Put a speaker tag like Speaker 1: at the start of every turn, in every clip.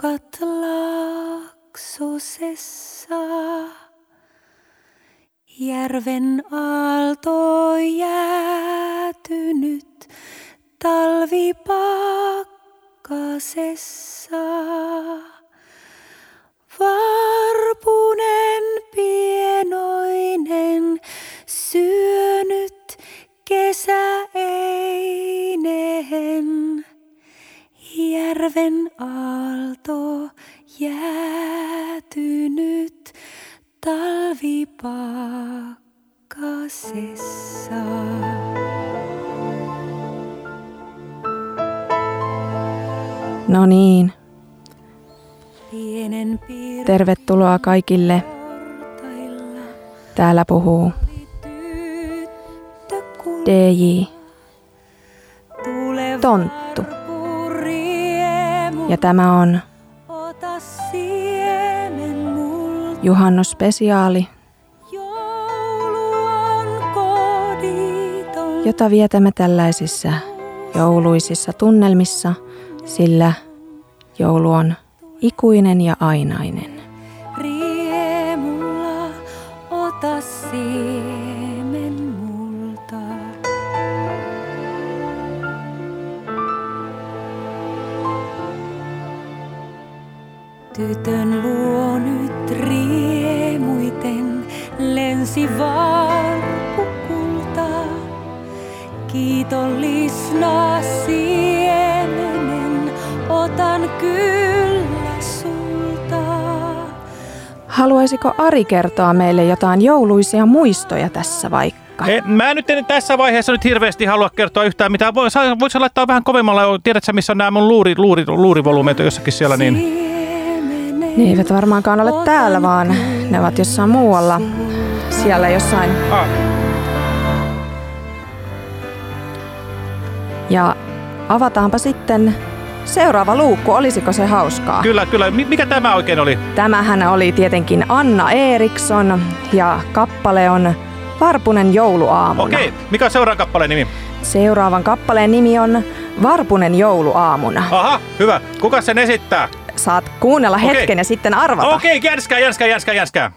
Speaker 1: kukat laaksosessa. Järven aalto jäätynyt talvipakkasessa. Varpunen Järven aalto jäätynyt talvipakkasessa.
Speaker 2: No niin. Tervetuloa kaikille. Täällä puhuu DJ Tonttu. Ja tämä on juhannusspesiaali, jota vietämme tällaisissa jouluisissa tunnelmissa, sillä joulu on ikuinen ja ainainen. Haluaisiko Ari kertoa meille jotain jouluisia muistoja tässä vaikka?
Speaker 3: He, mä nyt en tässä vaiheessa nyt hirveästi halua kertoa yhtään mitään. Voisi vois laittaa vähän kovemmalla. Tiedätkö, missä on nämä mun luuri, luuri, luurivolumeet jossakin siellä? Niin...
Speaker 2: Ne eivät varmaankaan ole täällä, vaan ne ovat jossain muualla. Siellä jossain.
Speaker 3: Ah,
Speaker 2: Ja avataanpa sitten seuraava luukku. Olisiko se hauskaa?
Speaker 3: kyllä, kyllä. Mi- Mikä tämä oikein oli?
Speaker 2: Tämähän oli tietenkin Anna Eriksson ja kappale on Varpunen jouluaamuna.
Speaker 3: Okei, mikä on seuraavan kappaleen nimi?
Speaker 2: Seuraavan kappaleen nimi on Varpunen jouluaamuna.
Speaker 3: Aha, hyvä. Kuka sen esittää?
Speaker 2: Saat kuunnella
Speaker 3: Okei.
Speaker 2: hetken ja sitten arvata.
Speaker 3: Okei, jänskää, jänskää, jänskää, jänskää.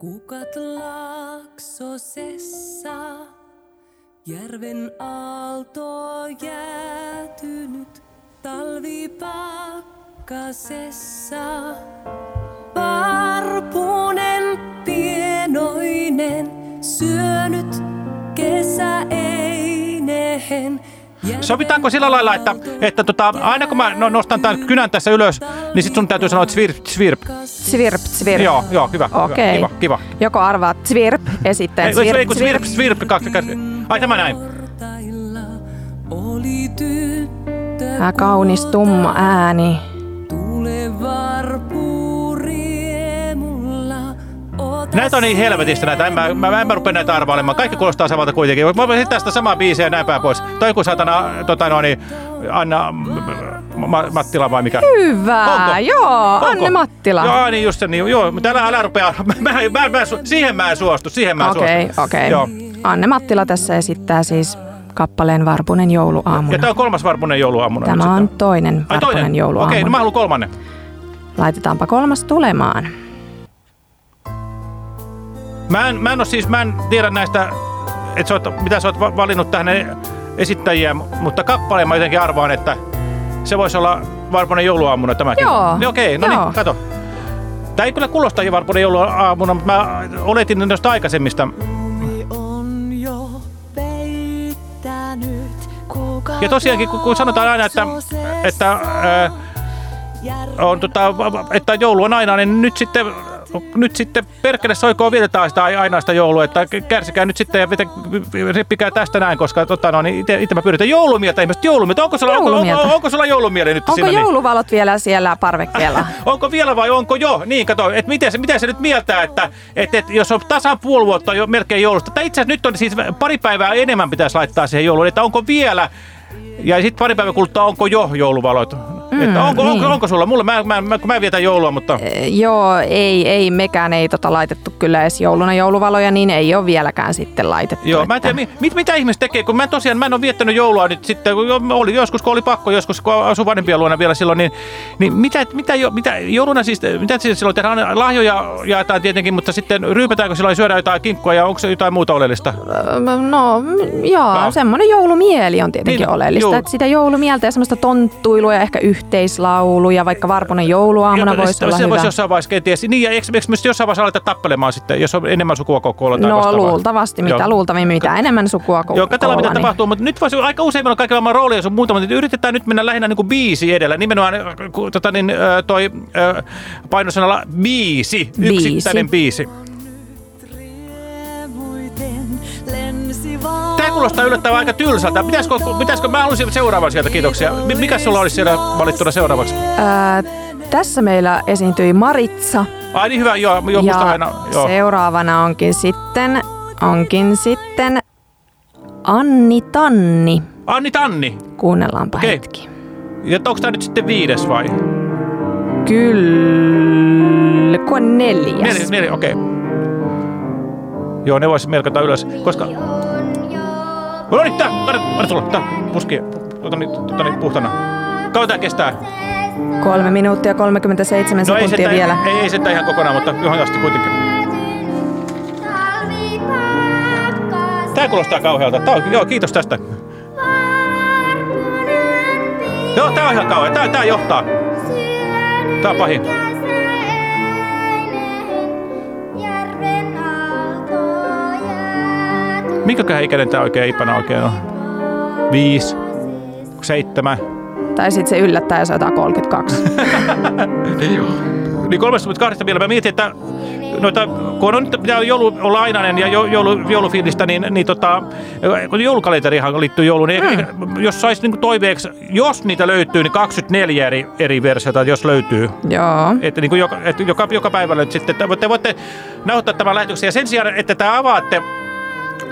Speaker 1: Kukat laaksosessa. Järven aalto jäätynyt talvipakkasessa. Varpunen pienoinen syönyt kesäeineen.
Speaker 3: Sovitaanko sillä lailla, että, että tota, aina kun mä no, nostan tämän kynän tässä ylös, niin sit sun täytyy sanoa svirp, svirp.
Speaker 2: Svirp, svirp.
Speaker 3: Joo, joo, hyvä. hyvä,
Speaker 2: Okei.
Speaker 3: Kiva, kiva.
Speaker 2: Joko arvaat svirp ja sitten svirp,
Speaker 3: ei, kun
Speaker 2: svirp.
Speaker 3: svirp, svirp, kaksi, kaksi. Ai tämä näin.
Speaker 2: Tää kaunis tumma ääni.
Speaker 1: tule varpuriemulla.
Speaker 3: Näitä on niin helvetistä näitä, en mä, mä, mä en mä rupea näitä arvailemaan. Kaikki kuulostaa samalta kuitenkin. Mä voisin tästä samaa biisiä ja näin päin pois. Tai joku satana, tota no niin, Anna M- M- Mattila vai mikä?
Speaker 2: Hyvä,
Speaker 3: Onko?
Speaker 2: joo,
Speaker 3: Onko?
Speaker 2: Anne Mattila.
Speaker 3: Joo, niin just se, niin, joo, mutta älä, älä rupea, mä, mä, mä, mä, siihen mä en suostu, siihen mä en
Speaker 2: Okei,
Speaker 3: suostu.
Speaker 2: okei.
Speaker 3: Joo.
Speaker 2: Anne Mattila tässä esittää siis kappaleen Varpunen jouluaamuna.
Speaker 3: Ja tämä on kolmas varpunen jouluaamuna.
Speaker 2: Tämä on toinen
Speaker 3: Ai
Speaker 2: Varpunen
Speaker 3: toinen?
Speaker 2: jouluaamuna.
Speaker 3: Okei, no mä haluan kolmannen.
Speaker 2: Laitetaanpa kolmas tulemaan.
Speaker 3: Mä en, mä en, siis, mä en tiedä näistä, että sä oot, mitä sä oot va- valinnut tähän esittäjiä, mutta kappaleen mä jotenkin arvaan, että se voisi olla Varpunen jouluaamuna tämäkin.
Speaker 2: Joo,
Speaker 3: Niin okei, no
Speaker 2: joo.
Speaker 3: niin, kato. Tämä ei kyllä kuulosta Varpunen jouluaamuna, mutta mä oletin noista aikaisemmista.
Speaker 1: jo
Speaker 3: Ja tosiaankin, kun, kun sanotaan aina, että, että, ää, on, tota, että joulu on aina, niin nyt sitten nyt sitten perkele soikoon vietetään sitä aina sitä joulua, että kärsikää nyt sitten ja vete, reppikää tästä näin, koska tota, no, niin itse mä pyritän joulumieltä ihmiset. Joulumieltä, onko sulla, onko,
Speaker 2: Joulumieltä.
Speaker 3: onko, onko sulla joulumieli nyt
Speaker 2: Onko
Speaker 3: siinä? niin?
Speaker 2: jouluvalot vielä siellä parvekkeella?
Speaker 3: Onko vielä vai onko jo? Niin, kato, että miten se, miten se nyt mieltää, että et, et, jos on tasan puoli vuotta jo melkein joulusta, tai itse asiassa nyt on siis pari päivää enemmän pitäisi laittaa siihen jouluun, että onko vielä, ja sitten pari päivää kuluttua, onko jo jouluvalot? Mm, että onko,
Speaker 2: niin.
Speaker 3: onko, onko, sulla? Mulla, mä, mä, mä, kun mä vietän joulua, mutta...
Speaker 2: Eh, Joo, ei, ei mekään ei tota laitettu kyllä edes jouluna jouluvaloja, niin ei ole vieläkään sitten laitettu.
Speaker 3: Joo, mä en
Speaker 2: että-
Speaker 3: tiedä, mi- mit, mitä ihmiset tekee, kun mä tosiaan, mä en ole viettänyt joulua nyt sitten, kun oli joskus, kun oli pakko, joskus kun asui vanhempien luona vielä silloin, niin, niin mitä, mitä, jo, mitä jouluna siis, mitä siis silloin tehdään, lahjoja jaetaan tietenkin, mutta sitten ryypätäänkö silloin, syödään jotain kinkkua ja onko se jotain muuta oleellista?
Speaker 2: Öö, No, joo,
Speaker 3: No.
Speaker 2: semmoinen joulumieli on tietenkin
Speaker 3: Niin,
Speaker 2: oleellista.
Speaker 3: juu.
Speaker 2: Että sitä joulumieltä ja semmoista tonttuilua ja ehkä yhteislauluja, vaikka Varpunen jouluaamuna voisi olla
Speaker 3: se
Speaker 2: hyvä.
Speaker 3: voisi jossain vaiheessa kenties. Niin, ja eikö, eikö myös jossain vaiheessa aleta tappelemaan sitten, jos on enemmän sukua koko tai
Speaker 2: No
Speaker 3: vastaavaa?
Speaker 2: luultavasti, mitä
Speaker 3: Joo.
Speaker 2: luultavimmin, mitä enemmän sukua ko-
Speaker 3: Joo, katsotaan mitä
Speaker 2: niin-
Speaker 3: tapahtuu, mutta nyt voisi aika usein meillä on kaikilla varmaan roolia, jos on muutama, mutta yritetään nyt mennä lähinnä niin kuin biisi edellä. Nimenomaan äh, tota, niin, äh, toi äh, painosanalla biisi,
Speaker 2: Biisi.
Speaker 3: yksittäinen biisi. Tämä kuulostaa yllättävän aika tylsältä. Pitäisikö, pitäisikö mä haluaisin seuraavan sieltä, kiitoksia. Mi- Mikä sulla olisi siellä valittuna seuraavaksi?
Speaker 2: Ää, tässä meillä esiintyi Maritsa.
Speaker 3: Ai niin hyvä, joo, joo
Speaker 2: ja
Speaker 3: aina, joo.
Speaker 2: seuraavana onkin sitten, onkin sitten Anni Tanni.
Speaker 3: Anni Tanni.
Speaker 2: Kuunnellaanpa
Speaker 3: Okei.
Speaker 2: hetki.
Speaker 3: Ja onko tämä nyt sitten viides vai?
Speaker 2: Kyllä, kun on neljäs.
Speaker 3: Neljä, neljä, okei. Joo, ne voisi merkata ylös, koska... No niin, tää, anna, anna tulla, tää, puski, ota niin, ota niin puhtana. Kauan tää kestää?
Speaker 2: Kolme minuuttia 37
Speaker 3: No ei
Speaker 2: sekuntia
Speaker 3: se,
Speaker 2: vielä.
Speaker 3: ei, ei se ihan kokonaan, mutta johon asti kuitenkin. Tää kuulostaa kauhealta. Tää on, joo, kiitos tästä. Joo, tää on ihan kauhea. Tää, tää johtaa. Tää on pahin. Minkäköhän ikäinen tää oikein Ipana oikein on? Viisi, seitsemän.
Speaker 2: Tai sitten se yllättää, jos on 32.
Speaker 3: Niin 32 vielä. Mä mietin, että noita, kun on nyt pitää joulu olla ainainen ja jo, joulu, joulufiilistä, niin, niin tota, kun joulukalenterihan liittyy jouluun, niin mm. jos saisi niin toiveeksi, jos niitä löytyy, niin 24 eri, eri versiota, jos löytyy.
Speaker 2: Joo.
Speaker 3: Että niin kuin joka, että joka, joka päivällä nyt sitten, te voitte nauhoittaa tämän lähetyksen. Ja sen sijaan, että tämä avaatte,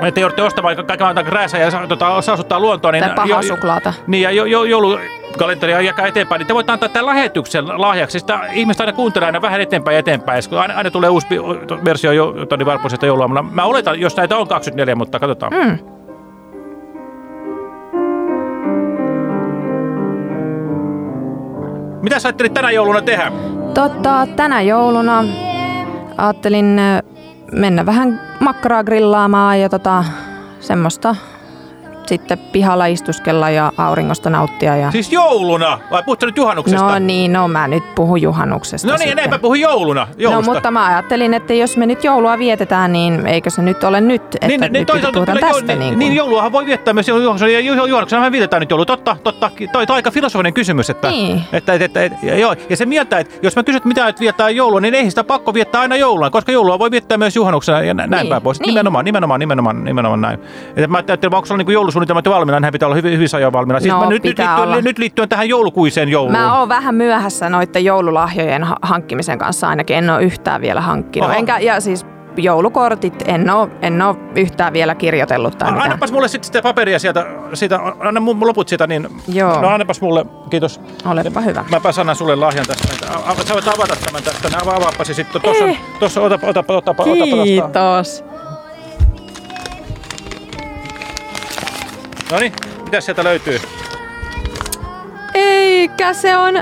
Speaker 3: että joudutte ostamaan kaiken maailman krääsää ja tota, saasuttaa luontoa. Niin
Speaker 2: Tai pahaa suklaata.
Speaker 3: Niin, ja jo, jo, joulukalenteria jakaa eteenpäin, niin te voitte antaa tämän lähetyksen lahjaksi. Sitä ihmiset aina kuuntelee aina vähän eteenpäin ja eteenpäin. Ja kun aina, aina tulee uusi versio jo, Toni jouluaamuna. Mä oletan, jos näitä on 24, mutta katsotaan.
Speaker 2: Mm.
Speaker 3: Mitä sä ajattelit tänä jouluna tehdä?
Speaker 2: Totta, tänä jouluna ajattelin mennä vähän makkaraa grillaamaan ja tota, semmoista sitten pihalla istuskella ja auringosta nauttia. Ja...
Speaker 3: Siis jouluna? Vai puhutko nyt juhannuksesta?
Speaker 2: No niin, no mä nyt puhun juhannuksesta
Speaker 3: No niin,
Speaker 2: sitten.
Speaker 3: puhu jouluna.
Speaker 2: No
Speaker 3: Joulusta.
Speaker 2: mutta mä ajattelin, että jos me nyt joulua vietetään, niin eikö se nyt ole nyt, että
Speaker 3: niin,
Speaker 2: nyt
Speaker 3: niin, toisaalta
Speaker 2: puhutaan tästä.
Speaker 3: jo,
Speaker 2: niin,
Speaker 3: niin
Speaker 2: kuin.
Speaker 3: jouluahan voi viettää myös juhannuksena, ja ju- juhannuksena me vietetään nyt joulu. Totta, totta. Toi, toi aika filosofinen kysymys. Että,
Speaker 2: Niin.
Speaker 3: että, että, että, että, joo. Ja se mieltä, että jos mä kysyt, mitä et viettää joulua, niin ei sitä pakko viettää aina jouluna, koska joulua voi viettää myös juhannuksena ja nä- näin
Speaker 2: Niin,
Speaker 3: päin pois.
Speaker 2: niin.
Speaker 3: Nimenomaan, nimenomaan, nimenomaan, nimenomaan näin. Että mä ajattelin, onko sulla niin joulusuunnitelmat jo valmiina, nehän pitää olla hyvin, hyvin ajoin valmiina. Siis
Speaker 2: No,
Speaker 3: mä nyt, nyt, liittyen, nyt liittyen tähän joulukuiseen jouluun.
Speaker 2: Mä oon vähän myöhässä noiden joululahjojen ha- hankkimisen kanssa ainakin. En ole yhtään vielä hankkinut.
Speaker 3: Oho.
Speaker 2: Enkä, ja siis joulukortit en ole, en ole yhtään vielä kirjoitellut tai mitään.
Speaker 3: Annapas mulle sitten sitä paperia sieltä, siitä, anna mun loput siitä, niin
Speaker 2: Joo.
Speaker 3: no annapas mulle, kiitos.
Speaker 2: Olepa hyvä.
Speaker 3: Mäpä annan sulle lahjan tästä. Sä voit avata tämän tästä. Se sitten. Tuossa,
Speaker 2: Eh.
Speaker 3: tuossa, otapa, otapa, otapa, otapa.
Speaker 2: Kiitos.
Speaker 3: No niin, mitä sieltä löytyy?
Speaker 2: Eikä se on...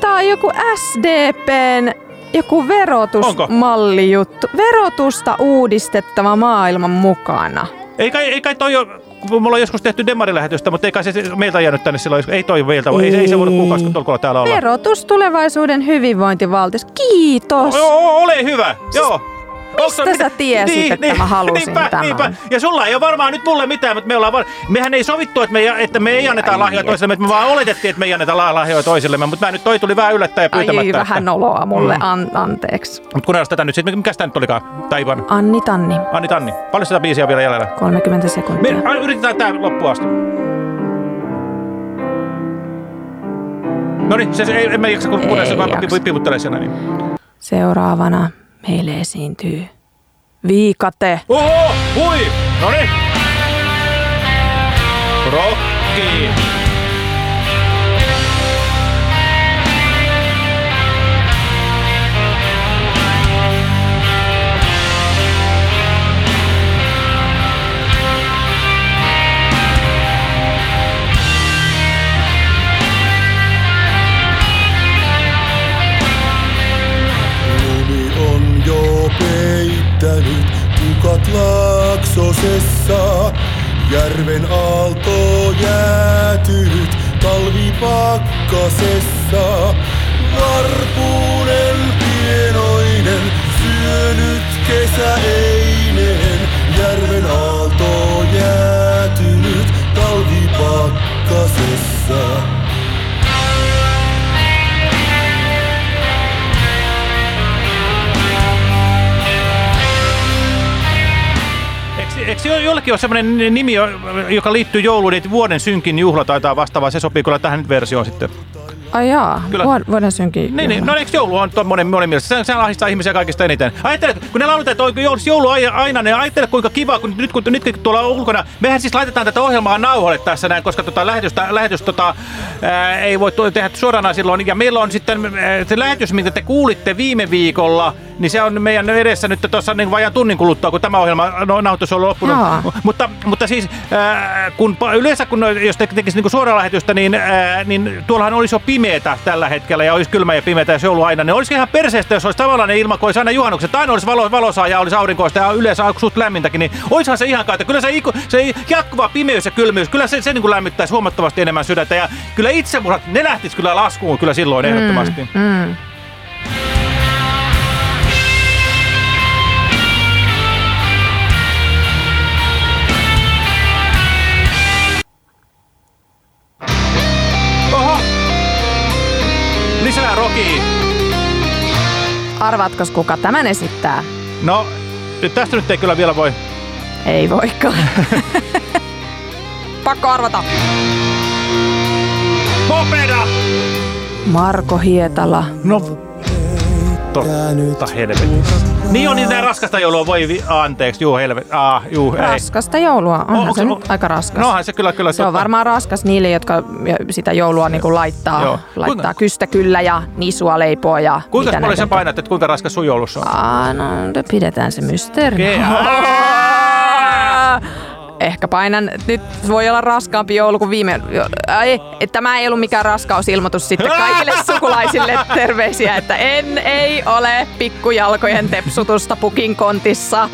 Speaker 2: Tää on joku SDPn joku verotusmallijuttu. Verotusta uudistettava maailman mukana.
Speaker 3: Ei kai, ei kai toi ole, mulla on joskus tehty demarilähetystä, mutta ei kai se meiltä jäänyt tänne silloin. Ei toi meiltä, ei, ei se voinut
Speaker 2: Ei.
Speaker 3: kuukausi tolkulla täällä olla.
Speaker 2: Verotus tulevaisuuden hyvinvointivaltiossa. Kiitos.
Speaker 3: Joo, ole hyvä. Joo.
Speaker 2: Mistä sä tiesit, että mä halusin
Speaker 3: niinpä,
Speaker 2: tämän?
Speaker 3: Niinpä. Ja sulla ei ole varmaan nyt mulle mitään, mutta me ollaan var... Mehän ei sovittu, että me, ei- että me ei anneta
Speaker 2: Ai
Speaker 3: lahjoja toisillemme, että me vaan oletettiin, että me ei anneta la- lahjoja toisillemme, mutta mä nyt toi tuli vähän yllättäen ja pyytämättä.
Speaker 2: Ai vähän noloa mulle,
Speaker 3: Mm.
Speaker 2: an, anteeksi.
Speaker 3: Mutta kuunnellaan tätä nyt sitten. Mikäs tää nyt olikaan? Tai Ivan?
Speaker 2: Anni Tanni,
Speaker 3: Anni Tanni. Paljon sitä biisiä vielä jäljellä?
Speaker 2: 30 sekuntia.
Speaker 3: Me, yritetään tää loppuun asti. No niin, se, se, ei, en mä jaksa kun
Speaker 2: Ei
Speaker 3: vaan
Speaker 2: jaksa.
Speaker 3: pi- pivuttelee siellä. Niin.
Speaker 2: Seuraavana meille esiintyy Viikate.
Speaker 3: Oho, hui! No niin. Rokki.
Speaker 4: Peittänyt tukat laaksosessa. Järven aalto jäätynyt talvipakkasessa. Varpuuden pienoinen syönyt kesäeinen. Järven aalto jäätynyt talvipakkasessa.
Speaker 3: Eikö, eikö jo- jollekin ole semmoinen nimi, jo- joka liittyy jouluun, että vuoden synkin juhla taitaa vastaavaa. Se sopii kyllä tähän versioon sitten.
Speaker 2: Ai jaa,
Speaker 3: Kyllä.
Speaker 2: Vuod- vuoden synkin.
Speaker 3: Niin, niin. No eikö joulu on tuommoinen monen mielestä? Se, se ahdistaa ihmisiä kaikista eniten. Ajattele, kun ne lauletaan, että on joulu, joulu ai- aina, niin ajattele kuinka kiva, kun nyt kun, nyt kun tuolla ulkona, mehän siis laitetaan tätä ohjelmaa nauhalle tässä näin, koska tota lähetystä, lähetys tota, ää, ei voi tehdä suorana silloin. Ja meillä on sitten ää, se lähetys, mitä te kuulitte viime viikolla, niin se on meidän edessä nyt tuossa niin vajaan tunnin kuluttua, kun tämä ohjelma no, nauhoitus on loppunut.
Speaker 2: Jaa.
Speaker 3: Mutta, mutta siis ää, kun pa- yleensä kun jos te tekisi niin suoraa lähetystä, niin, ää, niin tuollahan olisi jo pimeätä tällä hetkellä ja olisi kylmä ja pimeätä ja se joulu aina. Niin olisi ihan perseestä, jos olisi tavallaan ilma, kun olisi aina juhannukset, aina olisi valo, valosaa ja olisi aurinkoista ja yleensä suht lämmintäkin, niin olisihan se ihan kautta. Kyllä se, se jatkuva pimeys ja kylmyys, kyllä se, se niin kuin lämmittäisi huomattavasti enemmän sydäntä ja kyllä itsemurhat, ne lähtis kyllä laskuun kyllä silloin ehdottomasti.
Speaker 2: Mm.
Speaker 3: Oho!
Speaker 2: Arvaatko, kuka tämän esittää?
Speaker 3: No, nyt tästä nyt ei kyllä vielä voi.
Speaker 2: Ei voikaan. Pakko arvata.
Speaker 3: Popeda!
Speaker 2: Marko Hietala.
Speaker 3: No, totta helvetti. Niin on niin nää raskasta joulua, voi anteeksi, juu helvetti. Ah, juu, ei.
Speaker 2: Raskasta joulua. Onhan
Speaker 3: onko
Speaker 2: se
Speaker 3: se-
Speaker 2: nyt aika raskas.
Speaker 3: No onhan se kyllä, kyllä.
Speaker 2: Se on varmaan raskas niille, jotka sitä joulua niin kuin laittaa,
Speaker 3: Joo.
Speaker 2: laittaa
Speaker 3: Kuinka-
Speaker 2: kystä kyllä ja nisua leipoo ja
Speaker 3: Kuinka paljon sä painat, että kuinka raskas sun joulussa on?
Speaker 2: Aa, no pidetään se mysteerinä.
Speaker 3: Okei.
Speaker 2: Ehkä painan, nyt voi olla raskaampi joulu kuin viime... Ai, että tämä ei ollut mikään raskausilmoitus sitten kaikille sukulaisille terveisiä, että en, ei ole pikkujalkojen tepsutusta pukin kontissa.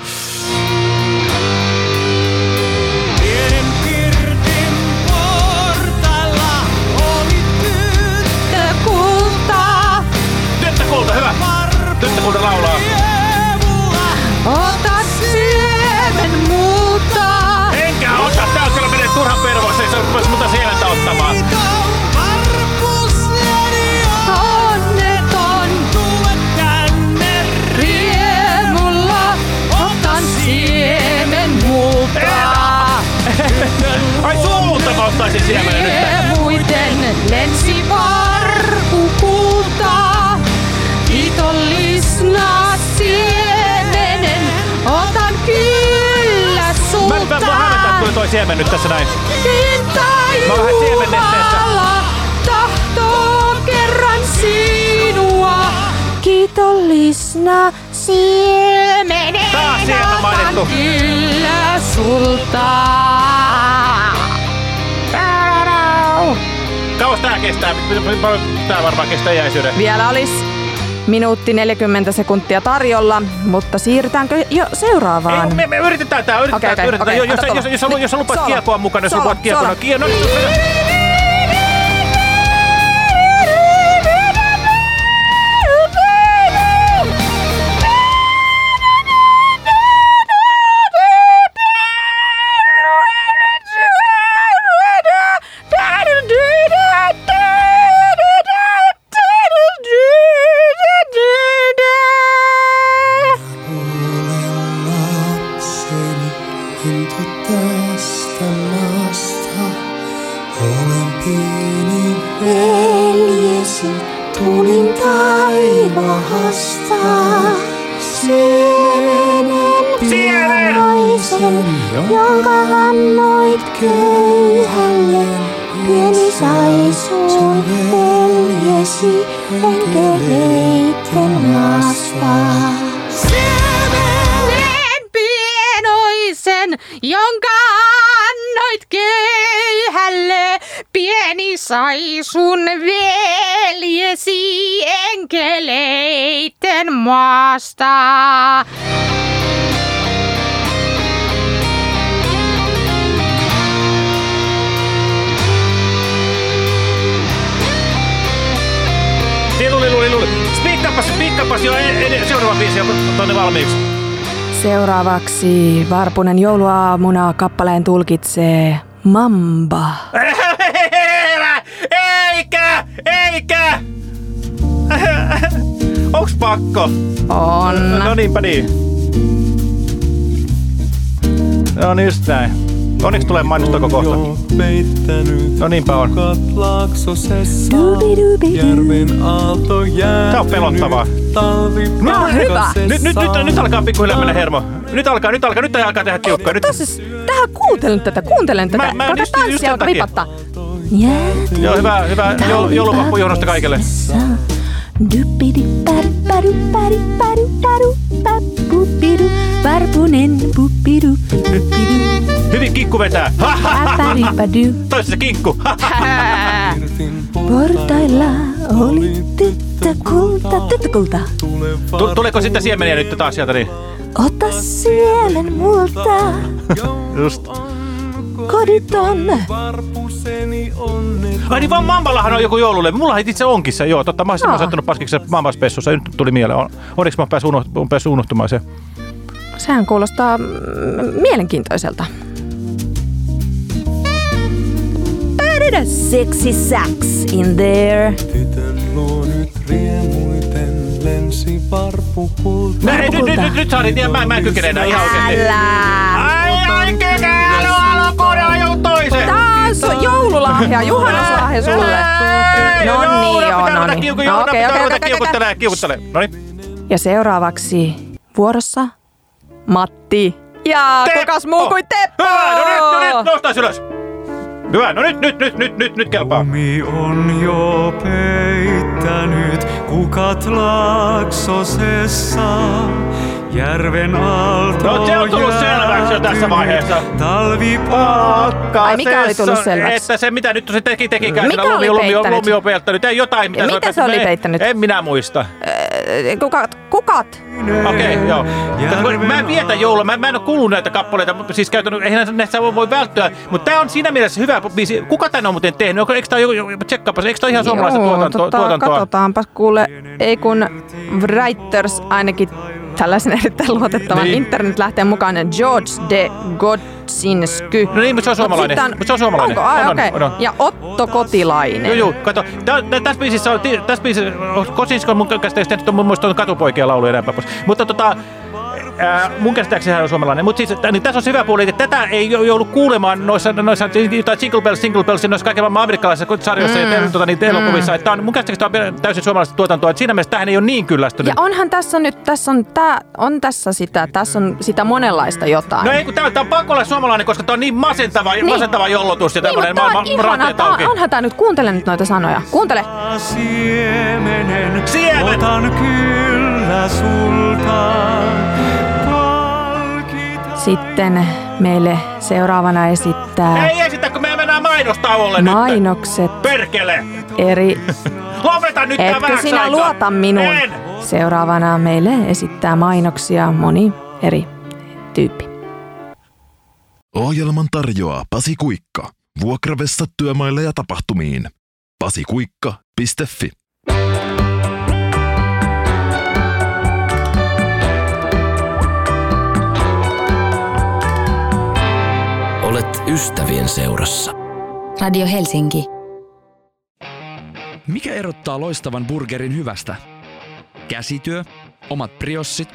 Speaker 2: Kiitollisna siemenenä
Speaker 3: Taas mainittu.
Speaker 2: otan kyllä sulta.
Speaker 3: Kauas tää kestää? Paljon Tää varmaan kestää iäisyyden.
Speaker 2: Vielä olisi minuutti 40 sekuntia tarjolla, mutta siirrytäänkö jo seuraavaan?
Speaker 3: Ei, me, me yritetään tää, yritetään,
Speaker 2: Okei, okei,
Speaker 3: yritetään.
Speaker 2: okei,
Speaker 3: jos, jos, jos, jos, jos, lupaat kiekoa mukana, jos sä
Speaker 2: Solo,
Speaker 3: lupaat kiekona.
Speaker 2: solo.
Speaker 3: kuulin taivaasta
Speaker 5: sen naisen, jonka annoit köyhälle. Pieni sai sun veljesi enkeleitten maasta.
Speaker 2: Sen pienoisen, jonka sai sun veljesi enkeleitten maasta.
Speaker 3: Jo e- seuraava biisi on tonne valmiiksi.
Speaker 2: Seuraavaksi Varpunen jouluaamuna kappaleen tulkitsee Mamba.
Speaker 3: Eikä! Eikä! Onks pakko?
Speaker 2: On.
Speaker 3: No niinpä niin. No niin just näin. Onneksi tulee mainostako kohta. No niinpä on.
Speaker 4: Laaksosessa järven aalto.
Speaker 3: Tää on pelottavaa.
Speaker 2: On hyvä.
Speaker 3: Nyt, nyt, nyt, nyt alkaa pikkuhiljaa mennä hermo. Nyt alkaa, nyt alkaa, nyt alkaa tehdä tiukkaa. Nyt,
Speaker 2: tähän kuuntelen tätä, kuuntelen tätä.
Speaker 3: Mä- mä
Speaker 2: Alkaa tanssia, alkaa vipattaa.
Speaker 3: Joo, hyvää, hyvää joul, joulupappujohdosta kaikille.
Speaker 5: Varpunen puppidu, puppidu,
Speaker 3: Hyvin kinkku vetää. Kinkku. Ha, ha.
Speaker 5: Portailla oli tyttö kulta, tyttö kulta.
Speaker 3: Tu- Tuleeko sitten siemeniä nyt taas sieltä niin?
Speaker 5: Ota sielen multa,
Speaker 3: Just.
Speaker 5: koditon.
Speaker 4: Varpuseni onnet.
Speaker 3: Ai niin vaan Mamballahan on joku joululle. Mulla itse onkin se, joo. Totta, mä olisin
Speaker 2: Aa.
Speaker 3: sattunut paskiksi Mambaspessussa. Nyt tuli mieleen. On- Onneksi mä pääsin, unoht- pääsin unohtumaan se.
Speaker 2: Sehän kuulostaa mm, mielenkiintoiselta. Sexy sax in there.
Speaker 4: Tytön luo nyt riemuiten lensi varpu kulta.
Speaker 3: Mä, nyt, nyt, nyt, nyt saatiin, tiedä, mä, mä en kykene enää ihan oikeesti.
Speaker 2: Älä!
Speaker 3: Ai, ai, kykene, alo, alo, kuunnella joku toisen.
Speaker 2: Taas on joululahja, juhannuslahja sulle. No niin, joo, no niin.
Speaker 3: kiuku-
Speaker 2: No
Speaker 3: jouluna
Speaker 2: okei, okei, okei,
Speaker 3: kiukuttelemaan, kiukuttelemaan. No niin.
Speaker 2: Ja seuraavaksi vuorossa Matti. Ja kukas muu kuin Teppo?
Speaker 3: Hyvä, no nyt, no nyt, nostaa ylös. Hyvä, no nyt, nyt, nyt, nyt, nyt, nyt kelpaa.
Speaker 4: Lumi on jo peittänyt kukat laaksosessa. Järven aalto
Speaker 3: No se on tullut selväksi jo tässä vaiheessa.
Speaker 4: Talvi
Speaker 2: Ai, mikä oli tullut selväksi?
Speaker 3: Että se mitä nyt se teki, tekikään
Speaker 2: Mikä
Speaker 3: siinä
Speaker 2: oli
Speaker 3: lumi, lumi,
Speaker 2: peittänyt?
Speaker 3: lumi on peittänyt. Ei jotain, mitä
Speaker 2: mitä se oli
Speaker 3: en-
Speaker 2: peittänyt?
Speaker 3: En minä muista.
Speaker 2: Kukat? Kukat?
Speaker 3: Okei, okay, joo. Mutta Mä en vietä joulua, mä, mä en ole kuullut näitä kappaleita, siis käytänyt, eihän näistä voi, voi välttyä. Mutta tää on siinä mielessä hyvä biisi. Kuka tän on muuten tehnyt? Eikö tää joku, joku tsekkaapas, eikö tää ihan suomalaista tuotanto,
Speaker 2: tota,
Speaker 3: tuotantoa?
Speaker 2: Katsotaanpas kuule, ei kun Writers ainakin tällaisen erittäin luotettavan
Speaker 3: Niin.
Speaker 2: internetlähteen mukaan George de Godzinsky.
Speaker 3: No niin, mutta se on suomalainen. Mutta se on suomalainen.
Speaker 2: Onko? Ai,
Speaker 3: On, on,
Speaker 2: okei.
Speaker 3: on, on.
Speaker 2: Ja Otto Kotilainen.
Speaker 3: Joo, joo, kato. Tässä biisissä on, tässä biisissä, Kosinsko on mun käsittääkseni tehnyt on mun mielestä on katupoikien laulu pois. Mutta tota, ää, mun käsittääkseni hän on suomalainen. Mutta siis, niin tässä on se hyvä puoli, että tätä ei jo- joudu kuulemaan noissa, noissa jotain Jingle Bells, Jingle Bells, noissa kaiken maailman amerikkalaisissa sarjoissa mm. ja tota, niitä elokuvissa. Että tää on, mun käsittääkseni tää on täysin suomalaista tuotantoa. Että siinä mielessä tähän ei ole niin kyllästynyt.
Speaker 2: Ja onhan tässä nyt, tässä on, tää, on tässä sitä, tässä on sitä monenlaista jotain.
Speaker 3: No ei, kun tää, tää on pakko olla suomalainen, koska tää on niin masentava, niin. masentava jollotus ja
Speaker 2: niin, tää on
Speaker 3: maailman
Speaker 2: ihana, tää,
Speaker 3: auki.
Speaker 2: on- onhan tää nyt, kuuntele nyt noita sanoja. Kuuntele.
Speaker 4: Siemenen
Speaker 3: Siemen!
Speaker 4: otan kyllä sulta.
Speaker 2: Sitten meille seuraavana esittää
Speaker 3: Ei esitä, kun me mennään mainostauolle nyt.
Speaker 2: mainokset
Speaker 3: Perkele!
Speaker 2: eri
Speaker 3: Lopeta nyt tää
Speaker 2: Etkö sinä
Speaker 3: aikaa.
Speaker 2: luota minuun?
Speaker 3: En!
Speaker 2: Seuraavana meille esittää mainoksia moni eri tyyppi.
Speaker 6: Ohjelman tarjoaa Pasi Kuikka. Vuokravessa työmaille ja tapahtumiin. pasikuikka.fi
Speaker 7: ystävien seurassa.
Speaker 8: Radio Helsinki.
Speaker 9: Mikä erottaa loistavan burgerin hyvästä? Käsityö, omat priossit,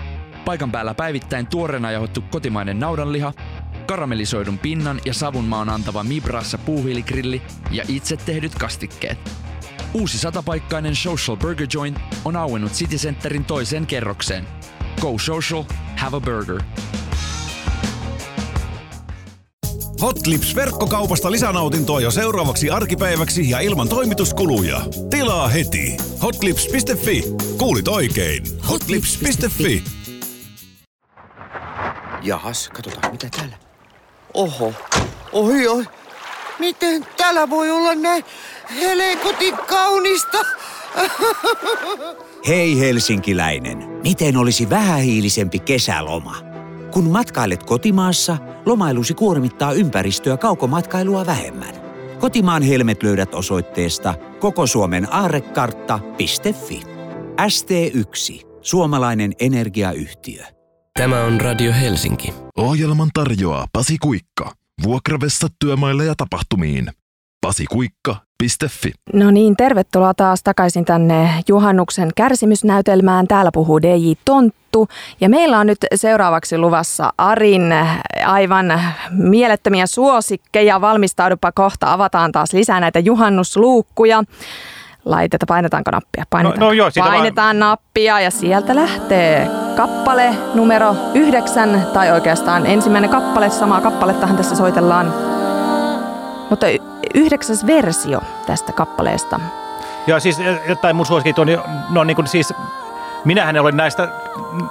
Speaker 9: paikan päällä päivittäin tuoreena jauhettu kotimainen naudanliha, karamellisoidun pinnan ja savun maan antava Mibrassa puuhiiligrilli ja itse tehdyt kastikkeet. Uusi satapaikkainen Social Burger Joint on auennut City Centerin toiseen kerrokseen. Go social, have a burger.
Speaker 10: Hotlips verkkokaupasta lisänautintoa jo seuraavaksi arkipäiväksi ja ilman toimituskuluja. Tilaa heti. Hotlips.fi. Kuulit oikein. Hotlips.fi.
Speaker 11: Jahas, katsotaan mitä täällä. Oho, oi oi. Miten täällä voi olla näin helekutin kaunista?
Speaker 12: Hei helsinkiläinen, miten olisi vähähiilisempi kesäloma? Kun matkailet kotimaassa, lomailusi kuormittaa ympäristöä kaukomatkailua vähemmän. Kotimaan helmet löydät osoitteesta koko Suomen aarrekartta.fi. ST1. Suomalainen energiayhtiö.
Speaker 7: Tämä on Radio Helsinki.
Speaker 6: Ohjelman tarjoaa Pasi Kuikka. Vuokravessa työmaille ja tapahtumiin. pasikuikka.fi
Speaker 2: No niin, tervetuloa taas takaisin tänne juhannuksen kärsimysnäytelmään. Täällä puhuu DJ Tonttu ja meillä on nyt seuraavaksi luvassa Arin aivan mielettömiä suosikkeja. Valmistaudupa kohta, avataan taas lisää näitä juhannusluukkuja. Laiteta, painetaanko nappia? Painetaanko?
Speaker 3: no joo, siitä vaan-
Speaker 2: Painetaan nappia ja sieltä lähtee kappale numero yhdeksän, tai oikeastaan ensimmäinen kappale, samaa kappalettahan tässä soitellaan. Mutta yhdeksäs versio tästä kappaleesta.
Speaker 3: Ja siis jotain mun suosikit on, no niin kuin siis, minähän en ole näistä,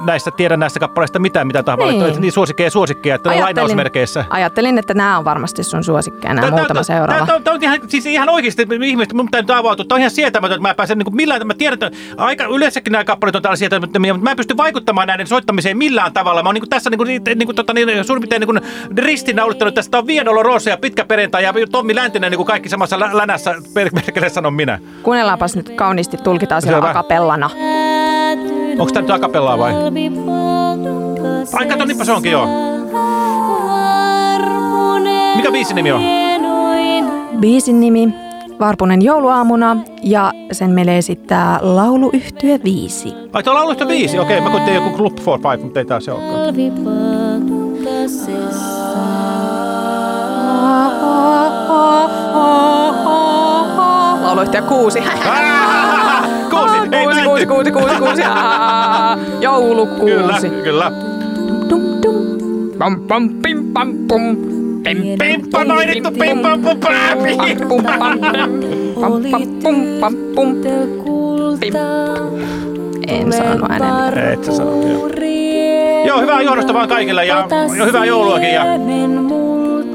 Speaker 3: näistä, tiedän näistä kappaleista mitään, mitä tahansa
Speaker 2: Niin.
Speaker 3: valittu. Niin suosikkeja suosikkeja, että on lainausmerkeissä.
Speaker 2: ajattelin, että nämä on varmasti sun suosikkeja, nämä muutama seuraava.
Speaker 3: Tämä on, tää on ihan, siis ihan oikeasti ihmiset, mun pitää nyt avautua. Tämä on ihan sietämätöntä, että mä pääsen niin kuin millään, mä tiedän, että aika yleensäkin nämä kappaleet on tällaisia sietämättömiä, mutta mä en pysty vaikuttamaan näiden soittamiseen millään tavalla. Mä oon niin kuin tässä niin kuin, niin kuin, tota, niin, suurin piirtein niin kuin ristinnaulittanut tästä on Viedolo Rose ja Pitkä perjantai ja Tommi Läntinen niin kuin kaikki samassa lä- länässä, per- perkele sanon minä.
Speaker 2: Kuunnellaanpas nyt kauniisti, tulkitaan siellä akapellana.
Speaker 3: Onko tämä nyt akapellaa vai? Ai kato, niinpä se onkin joo. Mikä biisin nimi on?
Speaker 2: Biisin nimi Varpunen jouluaamuna ja sen meille esittää lauluyhtyö 5.
Speaker 3: Ai ollut sitä viisi, okei. Mä kuitenkin joku Club 4-5, mutta ei tää se olekaan.
Speaker 2: Lauluyhtyö 6.
Speaker 3: Kuusi, ei
Speaker 2: kuusi, kuusi, kuusi, kuusi, kuusi. Aa, Joulukuusi.
Speaker 3: Kyllä, kyllä.
Speaker 2: Pam, pam, pim, pam, pum. Pim,
Speaker 3: Pimppa mainittu, pimppa, pum, pam, pim.
Speaker 2: pum, pam, pam, pam, pam, pum, pam, pum. Pim. En sanonut ääneen.
Speaker 3: Et sä sano, joo. Joo, hyvää juhannusta vaan kaikille ja, ja hyvää jouluakin. Ja,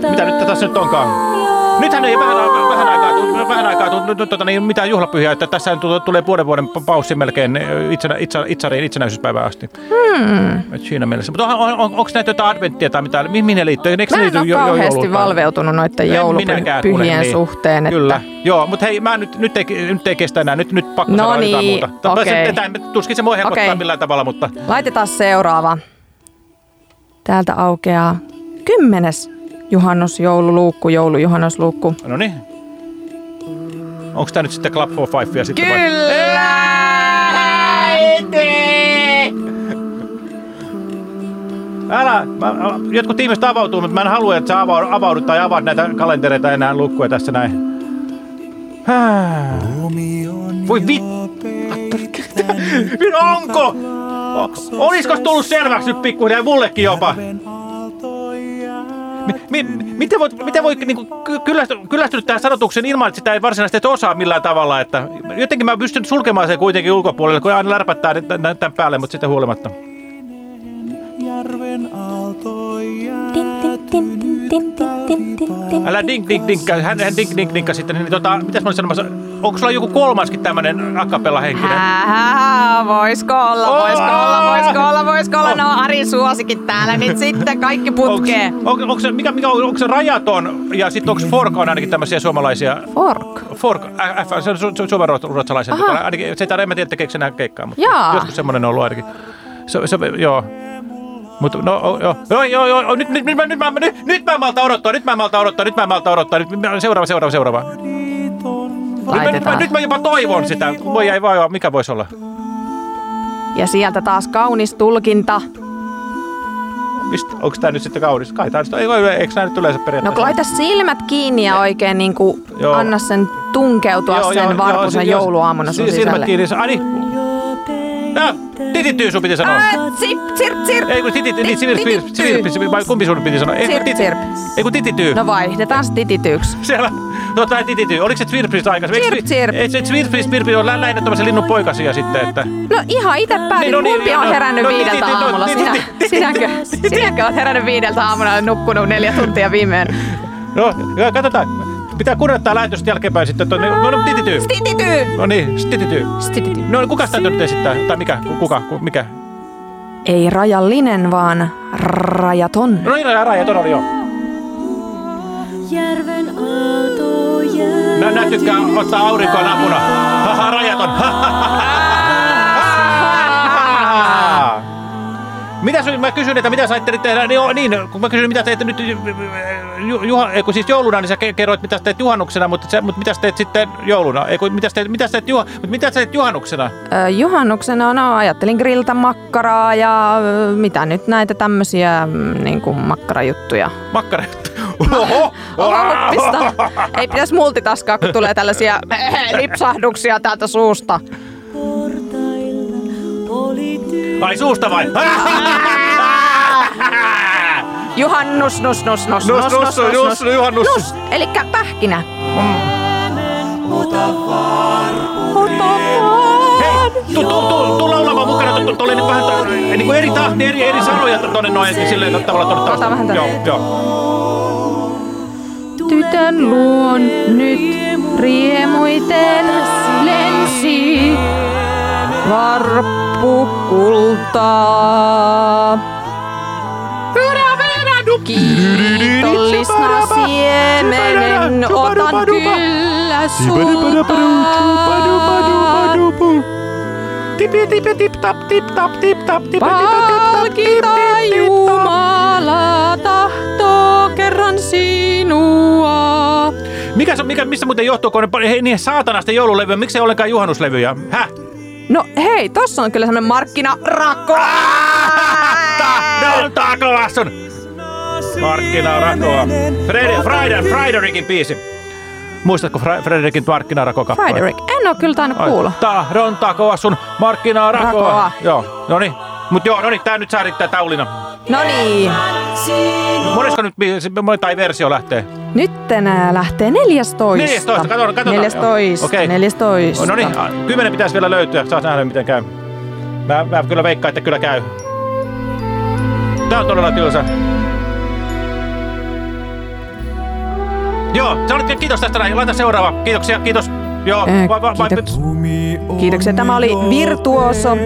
Speaker 3: mitä nyt tässä nyt onkaan? Nythän ei vähän, vähän aikaa, tuu- vähän aikaa tuu- nyt, tota, niin, mitään juhlapyhiä, että tässä tulee, tulee puolen vuoden paussi melkein itsenä, itse, itsariin itsenäisyyspäivään asti.
Speaker 2: Hmm.
Speaker 3: Et siinä mielessä. Mutta on, on, on, onko näitä jotain adventtia tai mitä? Mihin ne liittyy? Eikö
Speaker 2: Mä en ole
Speaker 3: jo- jo-
Speaker 2: kauheasti
Speaker 3: jouluun?
Speaker 2: valveutunut noiden joulupyhien
Speaker 3: niin.
Speaker 2: suhteen.
Speaker 3: Kyllä,
Speaker 2: Että
Speaker 3: joo, mutta hei, mä nyt, nyt, ei, nyt ei kestä enää, nyt, nyt pakko
Speaker 2: No
Speaker 3: sanoa jotain
Speaker 2: niin,
Speaker 3: muuta. Tai
Speaker 2: okei.
Speaker 3: se- tämä- Tuskin se mua helpottaa
Speaker 2: Okei.
Speaker 3: millään tavalla, mutta
Speaker 2: Laitetaan seuraava. Täältä aukeaa kymmenes juhannus, joululuukku, joulujuhannusluukku.
Speaker 3: no niin. Onko tämä nyt sitten Club for Five ja sitten vai?
Speaker 2: Kyllä!
Speaker 3: Älä, mä, jotkut ihmiset avautuu, mutta mä en halua, että sä avaudu, avaudut tai avaat näitä kalentereita enää lukkuja tässä näin. Hää. Voi vi... Onko? Olisiko tullut selväksi nyt pikkuhiljaa ja mullekin jopa? Mi, mi, miten voit, miten voit niin kyllästy, kyllästynyt tähän sanotukseen ilman, että sitä ei varsinaisesti et osaa millään tavalla? Että jotenkin mä pystyn sulkemaan sen kuitenkin ulkopuolelle, kun aina lärpättää tämän- päälle, mutta sitten huolimatta. Älä ding ding ding, hän, hän ding ding ding sitten, niin tota, mitäs mä olin sanomassa, onko sulla joku kolmaskin tämmönen akapella henkinen?
Speaker 2: Voisko olla, voisko olla, voisko olla, voisko olla. No Arin suosikin täällä nyt sitten kaikki putkee.
Speaker 3: Onko, onko, se, mikä, mikä on, onko se rajaton ja sitten onko fork on ainakin tämmöisiä suomalaisia?
Speaker 2: Fork?
Speaker 3: Fork, F, se on su, su, suomenruotsalaisen. Ainakin, se ei tarvitse, en tiedä tekeekö se enää keikkaa, mutta
Speaker 2: Jaa.
Speaker 3: joskus semmoinen on ollut ainakin. Se, se, joo. Mutta no, o- joo, joo, joo, joo, nyt, nyt, nyt, nyt, mä, nyt, nyt mä malta odottaa, nyt mä malta odottaa, nyt mä malta odottaa, nyt mä- seuraava, seuraava, seuraava. Nyt mä, nyt, mä,
Speaker 2: Laitetaan.
Speaker 3: nyt mä jopa toivon sitä. Voi ei vai, mikä voisi olla?
Speaker 2: Ja sieltä taas kaunis tulkinta.
Speaker 3: Mistä, onko tämä nyt sitten kaunis? Kai tämä nyt, ei, ei, eikö nyt yleensä
Speaker 2: No
Speaker 3: periaatteessa?
Speaker 2: kun laita silmät kiinni ja oikein niin kuin
Speaker 3: Joo.
Speaker 2: anna sen tunkeutua
Speaker 3: Joo,
Speaker 2: sen
Speaker 3: joo,
Speaker 2: jouluaamuna sun
Speaker 3: si- Silmät
Speaker 2: sisälle.
Speaker 3: kiinni. se- Ai niin. No, titityysu piti sanoa.
Speaker 2: Tsip, tsir, tsir, Sirp.
Speaker 3: Ei kun titi, sirp, sirp, sirp, sirp, vai kumpi sun piti sanoa? Ei,
Speaker 2: Sirp,
Speaker 3: tit-
Speaker 2: sirp.
Speaker 3: Ei kun titityy.
Speaker 2: No vaihdetaan se titityyksi.
Speaker 3: Siellä, no tai titityy. Oliko se Svirpris aikaisemmin?
Speaker 2: Sirp, sirp.
Speaker 3: Ei se Svirpris, Svirpris on lä- lähinnä tämmöisen linnun poikasia sitten, että...
Speaker 2: No ihan itse päätin,
Speaker 3: Niin, no niin,
Speaker 2: kumpi
Speaker 3: no,
Speaker 2: on
Speaker 3: no,
Speaker 2: herännyt viideltä aamulla. Sinä, sinäkö, sinäkö olet herännyt viideltä aamulla ja nukkunut neljä tuntia viimein?
Speaker 3: No, katsotaan. Pitää kunnioittaa lähetystä jälkeenpäin sitten. Tonne, no, no, titityy.
Speaker 2: Stitityy!
Speaker 3: No niin, stitityy.
Speaker 2: Stitityy.
Speaker 3: No, kuka sitä nyt esittää? Tai mikä? Ku- Kuka? Ku- Mikä?
Speaker 2: Ei rajallinen, vaan rajaton.
Speaker 3: No niin, no, Raija, todella joo.
Speaker 5: Järven aaltoja.
Speaker 3: Nä, nää tykkää ottaa aurinkoon apuna. Haha, rajaton. Mitä sun, mä kysyin, että mitä sä ajattelit tehdä, niin, niin kun mä kysyin, mitä teet nyt ju, juha, ei, kun siis jouluna, niin sä ke- kerroit, mitä sä teet juhannuksena, mutta, sä, mutta mitä sä teet sitten jouluna? Ei, kun, mitä sä teet, mitä sä teet, juha, mutta mitä sä teet juhannuksena?
Speaker 2: Ö, juhannuksena no, ajattelin grillata makkaraa ja mitä nyt näitä tämmöisiä mm, niin kuin makkarajuttuja.
Speaker 3: Makkara. Oho!
Speaker 2: Oppista. Ei pitäisi multitaskaa, kun tulee tällaisia lipsahduksia täältä suusta.
Speaker 3: Ai suusta vai?
Speaker 2: Juhannus, nus, nus, nus,
Speaker 3: Nus, nus, nus, juhannus.
Speaker 2: Nus, elikkä pähkinä.
Speaker 3: Hei, laulamaan mukana, tuu, tuu, tuu vähän to- niin kuin eri tahti, eri, eri sanoja tuonne noin, niin silleen tavalla tuonne taas.
Speaker 2: Ota vähän tänne.
Speaker 3: Joo, joo.
Speaker 2: Tytön luon nyt riemuiten lensi varppu kultaa. Kiitollisna siemenen otan kyllä sulta.
Speaker 3: Tipi, tipi, tip, tap, tip, tap, tip, tap, tipi, tip, tap,
Speaker 2: Palkita Jumala tahtoo kerran sinua.
Speaker 3: Mikä, se- mikä, missä muuten johtuu, kun ne hei, niin saatanasta joululevyä, miksei ollenkaan juhannuslevyjä? Häh?
Speaker 2: No hei, tossa on kyllä semmonen markkinarakko.
Speaker 3: Tahdon takoa sun! Markkinarakoa. Friday, Frederikin biisi. Muistatko Fre- Frederikin markkinarakokappale?
Speaker 2: Frederick, en oo kyllä tainnut
Speaker 3: Ai,
Speaker 2: kuulla.
Speaker 3: Tahdon takoa sun markkinarakoa.
Speaker 2: Rakoa.
Speaker 3: Joo, no niin. Mut joo, no niin, tää nyt saa riittää taulina.
Speaker 2: No niin,
Speaker 3: Monesko nyt tai versio lähtee?
Speaker 2: nyt tänään lähtee 14.
Speaker 3: 14, katsotaan, katsotaan.
Speaker 2: 14,
Speaker 3: Okei.
Speaker 2: 14.
Speaker 3: No niin, kymmenen pitäisi vielä löytyä. Saas nähdä, miten käy. Mä, mä kyllä veikkaan, että kyllä käy. Tää on todella tylsä. Joo, se oli, kiitos tästä näin. Laita seuraava. Kiitoksia, kiitos. Joo,
Speaker 2: Äh,
Speaker 3: va, va, va,
Speaker 2: kiitos. Kiitoksia. Tämä oli virtuoso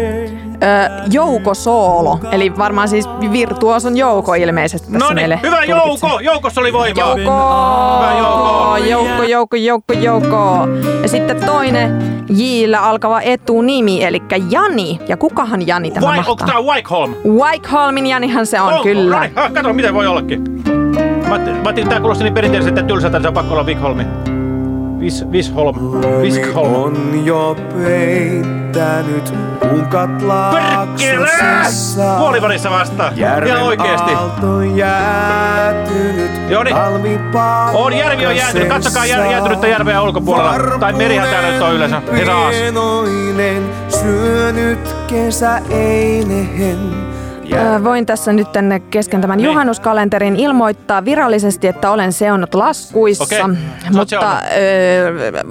Speaker 2: ö, joukosoolo. Eli varmaan siis virtuoson jouko ilmeisesti tässä
Speaker 3: No niin,
Speaker 2: meille
Speaker 3: hyvä
Speaker 2: tulkitsee.
Speaker 3: Jouko! Joukossa oli voimaa.
Speaker 2: Jouko!
Speaker 3: Hyvä Jouko.
Speaker 2: Joukko, joukko, joukko, joukko. Ja sitten toinen Jillä alkava etunimi, eli Jani. Ja kukahan Jani tämä
Speaker 3: Vai, onko
Speaker 2: mahtaa?
Speaker 3: tää Wykeholm?
Speaker 2: Wykeholmin Janihan se on,
Speaker 3: Onko?
Speaker 2: kyllä.
Speaker 3: Niin, ha, kato, miten voi ollakin. Mä mä tää kuulosti niin perinteisesti tylsältä, että se on pakko olla Wikholmi. Vis, Visholm. Visholm.
Speaker 13: on jo peittänyt punkat
Speaker 3: Perkele!
Speaker 13: laaksosissa.
Speaker 3: Puolivälissä vasta. Ihan oikeesti.
Speaker 13: aalto jäätynyt
Speaker 3: Joo niin. On, järvi on jäätynyt. Katsokaa jär, jäätynyttä järveä ulkopuolella. Tai merihän täällä nyt on yleensä. Hesaas.
Speaker 13: Pienoinen syönyt kesäeinehen.
Speaker 2: Ö, Voin tässä nyt tänne kesken tämän
Speaker 3: Niin.
Speaker 2: juhannuskalenterin ilmoittaa virallisesti, että olen seonnut laskuissa.
Speaker 3: Oot
Speaker 2: Mutta
Speaker 3: seonnut.
Speaker 2: ö,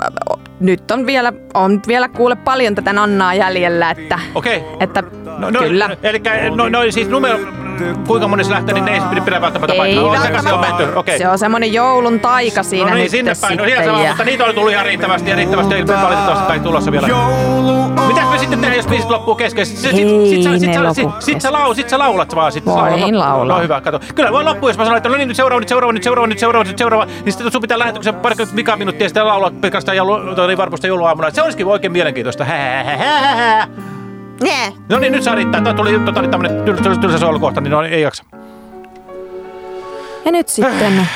Speaker 2: nyt on vielä, on vielä kuule paljon tätä nannaa jäljellä, että,
Speaker 3: Okei.
Speaker 2: että
Speaker 3: No, no,
Speaker 2: kyllä.
Speaker 3: Eli no, no, siis numero, kuinka monessa lähtee, niin ne ei pidä- pidä välttämättä paikkaa. On
Speaker 2: välttämättä.
Speaker 3: menty. Okei.
Speaker 2: Se on semmonen joulun taika siinä
Speaker 3: No niin, sinne päin. No ihan sama,
Speaker 2: ja-
Speaker 3: mutta niitä oli tullut ihan riittävästi ja riittävästi ei valitettavasti kai tulossa vielä. Mitäs me sitten tehdään, jos biisit loppuu kesken? Sit, sit, sit, sit, sit, sit, sit, sä lau, sit sä laulat vaan. Sit
Speaker 2: Voin laulaa.
Speaker 3: No hyvä, kato. Kyllä voi loppua, jos mä sanon, että no niin, nyt seuraava, nyt seuraava, nyt seuraava, nyt seuraava, nyt seuraava. Niin sitten sun pitää lähetyksen parikymmentä vika minuuttia ja sitten laulaa pelkästään joulu, varpusta jouluaamuna. Se olisikin oikein mielenkiintoista. Hähähähähä.
Speaker 2: Nää.
Speaker 3: No niin, nyt saa riittää. Tämä tuli tota, niin tämmönen tyl- tyl- tylsä soulukohta, niin no, ei jaksa.
Speaker 2: Ja nyt sitten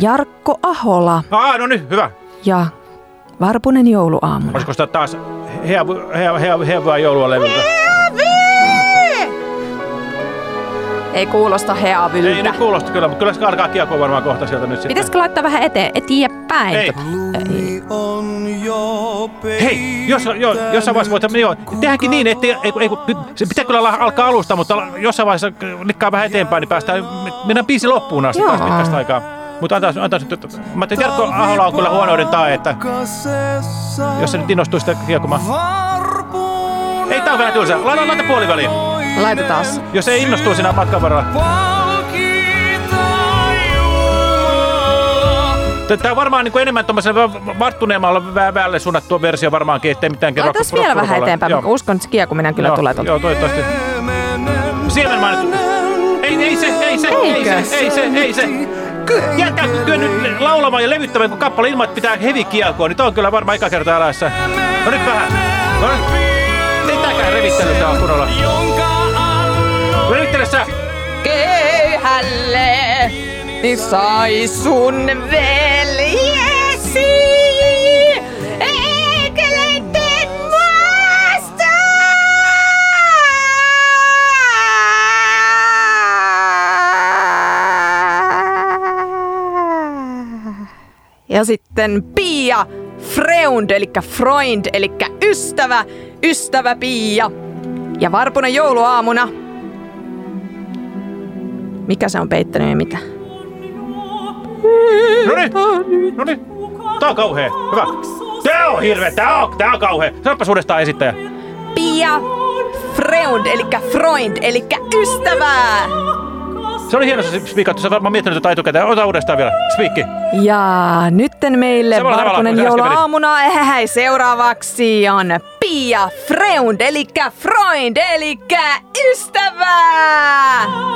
Speaker 2: Jarkko Ahola
Speaker 3: Ah, no niin, hyvä.
Speaker 2: ja Varpunen jouluaamuna.
Speaker 3: Olisiko sitä taas heavu- hea- hea- heavaa joulua levyltä?
Speaker 2: Ei kuulosta heavyltä.
Speaker 3: Ei nyt kuulosta kyllä, mutta kyllä se alkaa kiekua varmaan kohta sieltä nyt sitten.
Speaker 2: Pitäisikö laittaa vähän eteen? Eteenpäin. päin.
Speaker 3: Ei.
Speaker 2: Ei.
Speaker 13: on jo
Speaker 3: Hei, jos, jo, jossain vaiheessa voitaisiin, joo, tehdäänkin niin, että ei, ei, ei, se pitää kyllä alkaa alusta, mutta jossain vaiheessa likkaa vähän eteenpäin, niin päästään, mennään biisi loppuun asti taas
Speaker 2: Joo.
Speaker 3: pitkästä aikaa. Mutta antaa, antaa nyt, mä ajattelin, Jarkko Ahola on kyllä huonouden tae, että jos se nyt innostuu sitä kiekumaan. Ei, tää on vähän tylsä. Laita, laita puoliväliin.
Speaker 2: Laitetaan.
Speaker 3: Jos ei innostuu siinä matkan varrella. Tämä on varmaan niin kuin enemmän tuommoiselle varttuneemmalle vä- väelle suunnattua versio varmaankin, ettei mitään kerro.
Speaker 2: Laitaas vielä vähän eteenpäin, mä uskon, että se kiekuminen kyllä
Speaker 3: Joo,
Speaker 2: tulee tuolta.
Speaker 3: Joo, toivottavasti. Siemen mainittu. Ei, ei se, ei se, ei
Speaker 2: Eikö?
Speaker 3: se, ei se, ei se. Jätkää työ nyt laulamaan ja levyttämään, kun kappale ilman, että pitää hevi kielkoa, niin toi on kyllä varmaan eka kertaa eläessä. No nyt vähän. No nyt. Ei tääkään revittely tää on kunnolla. Levittele sä.
Speaker 2: Niin sai sun veljesi. Enkeleitten maasta. Ja sitten Pia Freund, eli Freund, eli ystävä, ystävä Pia. Ja Varpunen jouluaamuna mikä se on peittänyt ja mitä?
Speaker 3: No niin, no niin. Tää on kauhea. Hyvä. Tää on hirveä, tää on, tää on kauhea. Sanopas uudestaan esittäjä.
Speaker 2: Pia Freund, eli Freund, eli ystävää.
Speaker 3: Se oli hieno se spiikattu. Sä varmaan miettinyt tätä etukäteen. Ota uudestaan vielä. Spiikki.
Speaker 2: Ja nytten meille
Speaker 3: äsken
Speaker 2: jouluaamuna. Hei, seuraavaksi on Pia Freund, eli Freund, eli ystävää.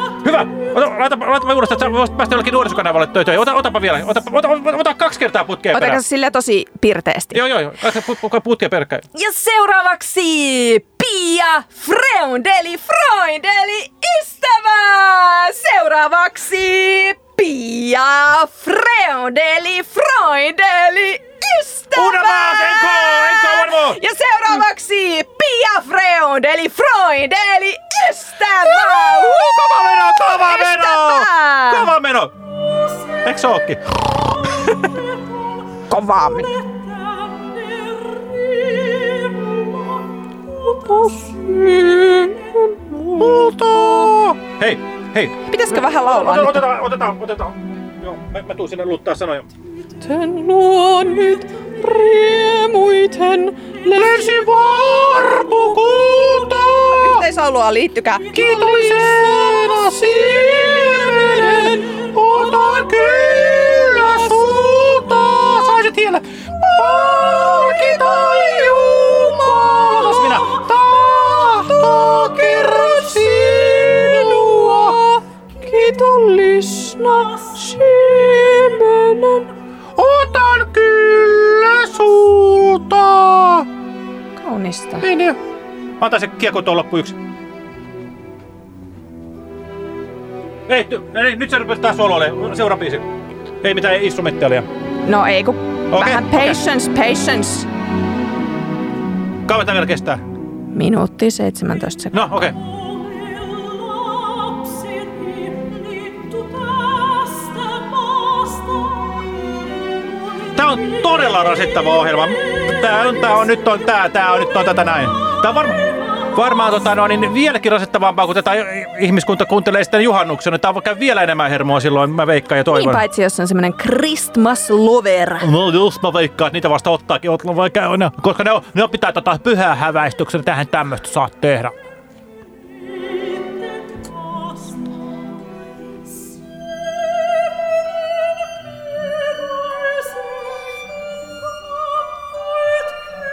Speaker 3: Hyvä. Ota, laita, laita uudestaan. Sä voisit päästä jollekin nuorisokanavalle töihin. Ota, otapa vielä. Ota, ota, ota, ota kaksi kertaa perään.
Speaker 2: se sille tosi pirteesti?
Speaker 3: Joo, joo, joo. Ota put- put- putkeen perkkäin.
Speaker 2: Ja seuraavaksi Pia Freund, eli Freund, eli ystävä. Seuraavaksi Pia Freund, eli Freund, eli ystävä.
Speaker 3: Encore, one more.
Speaker 2: Ja seuraavaksi Pia Freund, eli Freund, eli ystävä.
Speaker 3: Kova meno, kova meno! Kova meno! Eikö se ookin?
Speaker 2: Kova meno.
Speaker 3: Multa! Hei, hei.
Speaker 2: Pitäisikö vähän laulaa
Speaker 3: otetaan, otetaan, otetaan. Joo, mä, mä tuun sinne luuttaa sanoja.
Speaker 2: Sen luo nyt riemuiten lensi varpukulta. Yhteisaulua liittykää.
Speaker 3: Kiitollisena siemenen otan kyllä sulta. Saisit hiellä. Palkita Jumala. minä. Tahto kerran sinua.
Speaker 2: Kiitollisna siemenen.
Speaker 3: Otan kyllä sulta.
Speaker 2: Kaunista.
Speaker 3: Niin, niin. Antaa se kiekko tuon loppu yksi. Ei, ty, ei, nyt se rupesi taas sololle. Seuraava biisi. Ei mitään instrumentaalia.
Speaker 2: No ei kun
Speaker 3: Okei,
Speaker 2: vähän patience, patience.
Speaker 3: Kauan tämä vielä kestää?
Speaker 2: Minuutti 17 sekuntia.
Speaker 3: No, okei. Okay. Tää on todella rasittava ohjelma. Tää on, tää on nyt on tää, tää on nyt on tätä näin. Tää on varma, varmaan tota, no, niin vieläkin rasittavampaa, kun tätä ihmiskunta kuuntelee sitten juhannuksena. Tää on vielä enemmän hermoa silloin, mä veikkaan ja toivon.
Speaker 2: Niin paitsi jos on semmonen Christmas lover.
Speaker 3: No jos mä veikkaan, että niitä vasta ottaakin, oot- vaikka koska ne, on, ne on pitää tota pyhää häväistyksen, tähän tämmöistä saa tehdä.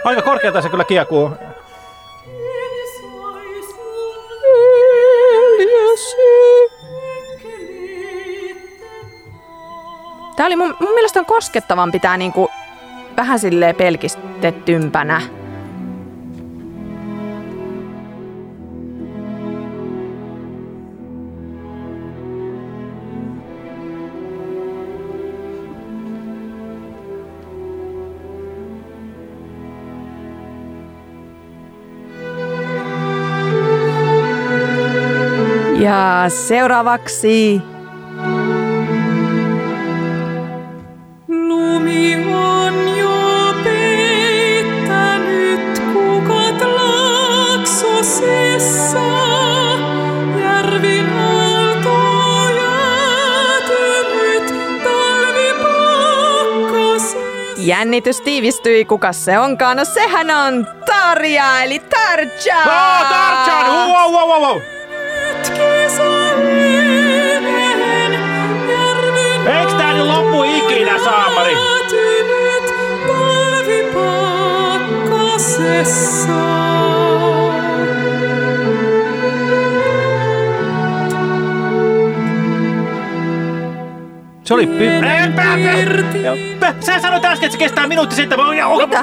Speaker 3: Aika korkealta se kyllä kiekuu.
Speaker 2: Tää oli mun, mun mielestä on koskettavampi tää niinku vähän silleen pelkistettympänä. taas seuraavaksi. Jännitys tiivistyi, kuka se onkaan? No sehän on Tarja, eli Tarja!
Speaker 3: Oh, Tarja! Wow, wow, wow, wow. Eiks tää nyt loppu ikinä, Saamari? Se oli... Py- Sä sanoit äsken, että se kestää minuutti sitten.
Speaker 2: Mitä?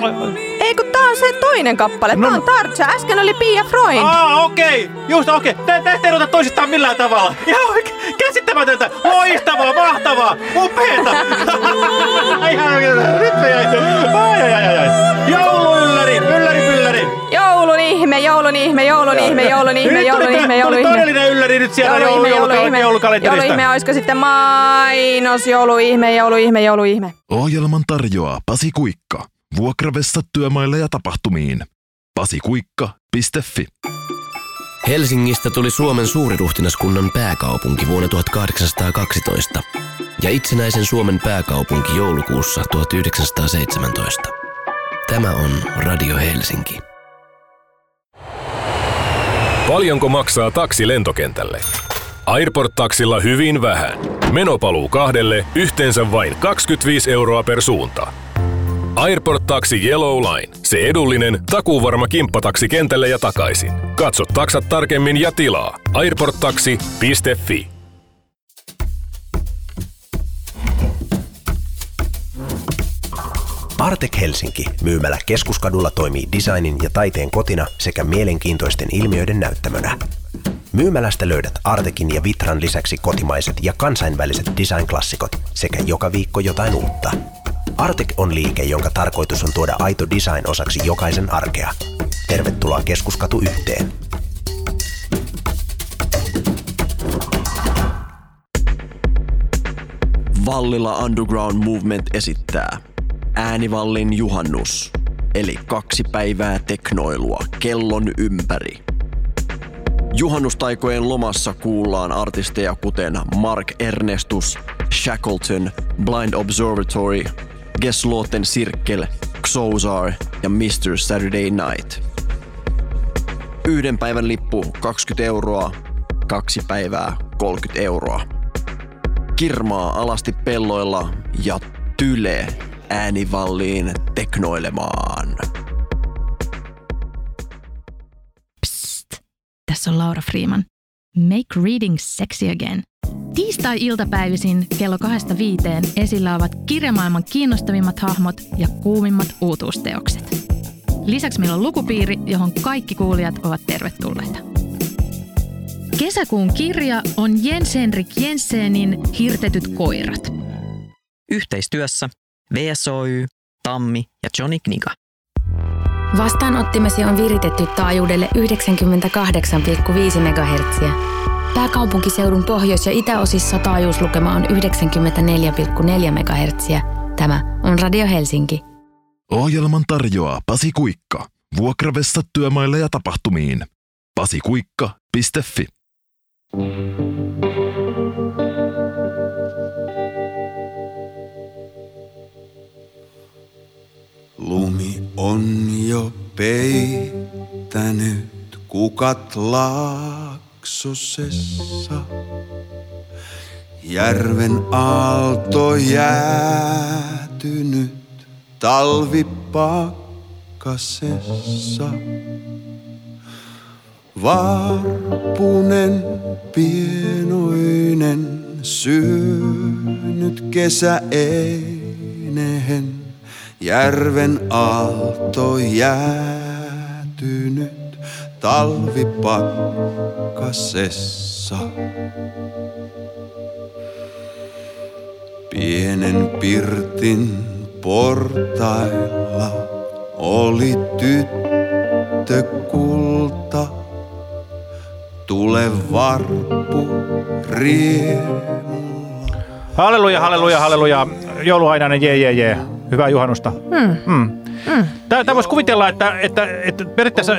Speaker 2: Ei kun tää on se toinen kappale. Tää on Tarja. Äsken oli Pia Freund.
Speaker 3: Aa, okei. Okay. Just okei. Okay. Te, te ette erota toisistaan millään tavalla. Ihan kä- käsittämätöntä. Loistavaa, mahtavaa, upeeta. Ihan, nyt me jäi. Ai, ai, ai, ai. Jouluylläri, ylläri, pylläri.
Speaker 2: Joulun ihme, joulun ihme, joulun ihme, joulun ihme, joulun
Speaker 3: tää-
Speaker 2: ihme,
Speaker 3: tuli
Speaker 2: joulun ihme.
Speaker 3: todellinen ylläri nyt siellä
Speaker 2: Jouluihme,
Speaker 3: joulu- joulu-
Speaker 2: jouluihme.
Speaker 3: joulukalenterista.
Speaker 2: Jouluihme, olisiko sitten mainos, jouluihme, jouluihme, jouluihme.
Speaker 6: Ohjelman tarjoaa Pasi Kuikka. Vuokravessa työmaille ja tapahtumiin. pasikuikka.fi
Speaker 7: Helsingistä tuli Suomen suuriruhtinaskunnan pääkaupunki vuonna 1812 ja itsenäisen Suomen pääkaupunki joulukuussa 1917. Tämä on Radio Helsinki.
Speaker 14: Paljonko maksaa taksi lentokentälle? Airport-taksilla hyvin vähän. Menopaluu kahdelle yhteensä vain 25 euroa per suunta. Airport-taksi Yellow Line. Se edullinen, takuuvarma kimppataksi kentälle ja takaisin. Katso taksat tarkemmin ja tilaa. airporttaksi.fi
Speaker 15: Artek Helsinki myymälä keskuskadulla toimii designin ja taiteen kotina sekä mielenkiintoisten ilmiöiden näyttämönä. Myymälästä löydät Artekin ja Vitran lisäksi kotimaiset ja kansainväliset design-klassikot sekä joka viikko jotain uutta. Artek on liike, jonka tarkoitus on tuoda aito design osaksi jokaisen arkea. Tervetuloa Keskuskatu yhteen.
Speaker 16: Vallila Underground Movement esittää Äänivallin juhannus, eli kaksi päivää teknoilua kellon ympäri. Juhannustaikojen lomassa kuullaan artisteja kuten Mark Ernestus, Shackleton, Blind Observatory, Gesloten Sirkel, Xozar ja Mr. Saturday Night. Yhden päivän lippu 20 euroa, kaksi päivää 30 euroa. Kirmaa alasti pelloilla ja tyle äänivalliin teknoilemaan.
Speaker 17: Tässä on Laura Freeman. Make reading sexy again. Tiistai-iltapäivisin kello kahdesta viiteen esillä ovat kirjamaailman kiinnostavimmat hahmot ja kuumimmat uutuusteokset. Lisäksi meillä on lukupiiri, johon kaikki kuulijat ovat tervetulleita. Kesäkuun kirja on Jens Henrik Jensenin Hirtetyt koirat.
Speaker 18: Yhteistyössä VSOY, Tammi ja Johnny Kniga.
Speaker 8: Vastaanottimesi on viritetty taajuudelle 98,5 MHz. Pääkaupunkiseudun pohjois- ja itäosissa taajuuslukema on 94,4 MHz. Tämä on Radio Helsinki.
Speaker 6: Ohjelman tarjoaa Pasi Kuikka. Vuokravessa työmaille ja tapahtumiin. pasikuikka.fi
Speaker 13: Lumi on jo peittänyt kukat laaksosessa. Järven aalto jäätynyt talvipakkasessa. Varpunen pienoinen syönyt kesäeinehen. Järven aalto jäätynyt talvipakkasessa. Pienen pirtin portailla oli tyttö kulta. Tule varppu riemu.
Speaker 3: Halleluja, halleluja, halleluja. Jouluainainen, jee, jee, jee. Hyvää juhannusta.
Speaker 2: Hmm.
Speaker 3: Mm.
Speaker 2: Mm.
Speaker 3: Tämä voisi kuvitella, että, että, että periaatteessa,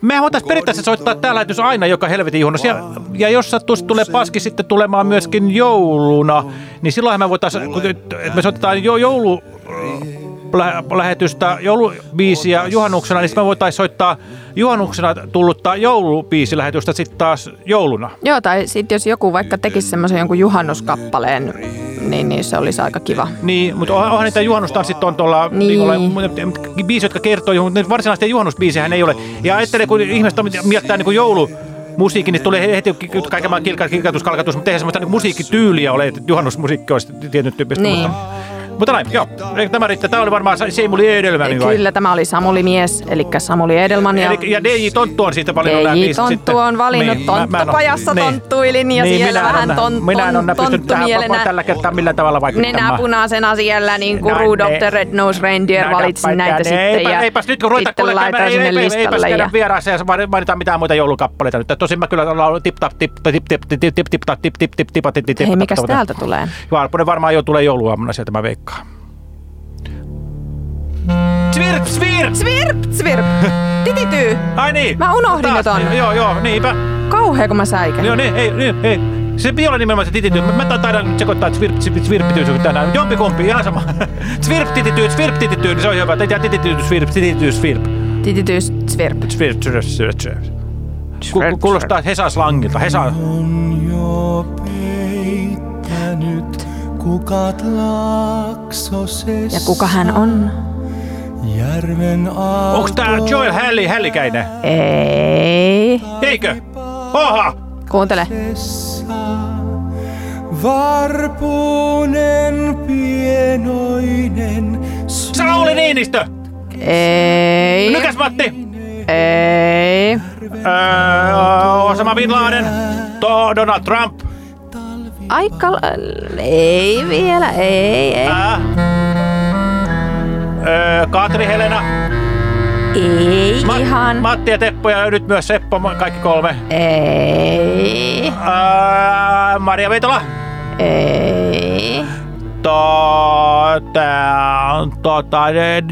Speaker 3: me voitaisiin periaatteessa soittaa tämä lähetys aina joka helvetin juhannus. Ja, ja jos sattuisi tulee paski sitten tulemaan myöskin jouluna, niin silloin me voitaisiin, kun- että me soitetaan jo joulu lä- lähetystä joulubiisiä juhannuksena, niin sitten me voitaisiin soittaa juhannuksena tullutta joulubiisilähetystä sitten taas jouluna.
Speaker 2: Joo, tai sitten jos joku vaikka tekisi semmoisen jonkun juhannuskappaleen, niin, niin se olisi aika kiva.
Speaker 3: Niin, mutta onhan, onhan niitä juhannustanssit on tuolla
Speaker 2: Niin.
Speaker 3: viikolla, biisi, jotka kertoo, mutta ne varsinaisesti juhannusbiisejä ei ole. Ja ajattelee, kun ihmiset miettii niin kuin joulu, musiikki, niin tulee heti kaiken maailman kilka- kilkatus, kalkatus, mutta eihän semmoista niin musiikkityyliä ole, että juhannusmusiikki olisi tietyn tyyppistä.
Speaker 2: Niin.
Speaker 3: Mutta, mutta näin, joo. Tämä riittää. Tämä oli varmaan Seimuli Edelman. niin vai?
Speaker 2: Kyllä, tämä oli Samuli Mies, eli Samuli Edelman. Ja,
Speaker 3: Eli, ja DJ Tonttu on siitä valinnut nämä
Speaker 2: DJ
Speaker 3: biisit
Speaker 2: Tonttu on valinnut
Speaker 3: Niin,
Speaker 2: Tonttupajassa
Speaker 3: niin.
Speaker 2: tonttuilin ja
Speaker 3: Niin,
Speaker 2: siellä vähän
Speaker 3: ole-
Speaker 2: ton,
Speaker 3: Minä en ole pystynyt tähän tällä kertaa millään tavalla vaikuttamaan.
Speaker 2: nenäpunaisena siellä, niin kuin
Speaker 3: No,
Speaker 2: Rudolph the Red-Nosed Reindeer
Speaker 3: Näitä
Speaker 2: valitsin näitä
Speaker 3: niin
Speaker 2: sitten
Speaker 3: eipä,
Speaker 2: ja
Speaker 3: eipäs nyt kun ruveta
Speaker 2: sitten
Speaker 3: kuule käymään,
Speaker 2: laitoin
Speaker 3: ei,
Speaker 2: sinne
Speaker 3: ei, eipäs
Speaker 2: listalle.
Speaker 3: käydä
Speaker 2: Ja...
Speaker 3: vieraassa ja mainita mitään muita joulukappaleita nyt. Tosin mä kyllä ollaan tip tap tip tip tip tip tip tip tip tap tip tip tip tip tip tip
Speaker 2: Hei, mikäs täältä tulee?
Speaker 3: Valponen varmaan jo tulee jouluaamuna sieltä mä veikkaan. Svirp, svirp!
Speaker 2: Svirp, svirp! Titityy!
Speaker 3: Ai niin.
Speaker 2: Mä unohdin jo
Speaker 3: Taas,
Speaker 2: ton.
Speaker 3: Joo, joo, niinpä.
Speaker 2: Kauhea, kun mä säikän.
Speaker 3: Joo, niin, ei, niin, ei. Se viola nimenomaan se titityy. Mä, mä taidan nyt sekoittaa, että svirp, svirp, svirppityy tänään. Jompikumpi, ihan sama. Svirp titityy, svirp titityy, niin se on hyvä. Teitä titityy, svirp, titityy, svirp.
Speaker 2: Titityy, svirp.
Speaker 3: Svirp, svirp, svirp, svirp. Ku- ku- Kuulostaa Hesan slangilta. Hesa.
Speaker 19: jo peittänyt.
Speaker 2: Ja kuka hän on?
Speaker 19: Järven
Speaker 3: Onks tää Joel Hälli, Hällikäinen?
Speaker 2: Ei.
Speaker 3: Eikö? Oha!
Speaker 2: Kuuntele.
Speaker 19: Varpunen pienoinen.
Speaker 3: Sauli Niinistö!
Speaker 2: Ei.
Speaker 3: Nykäs Matti!
Speaker 2: Ei.
Speaker 3: Öö, Osama Bin Laden. To Donald Trump.
Speaker 2: Aika... Ei vielä, ei, ei.
Speaker 3: Ää. Öö, Katri Helena.
Speaker 2: Ei ihan.
Speaker 3: Matti ja Teppo ja nyt myös Seppo, kaikki kolme.
Speaker 2: Ei.
Speaker 3: Öö, Maria Veitola.
Speaker 2: Ei.
Speaker 3: Tota, tota,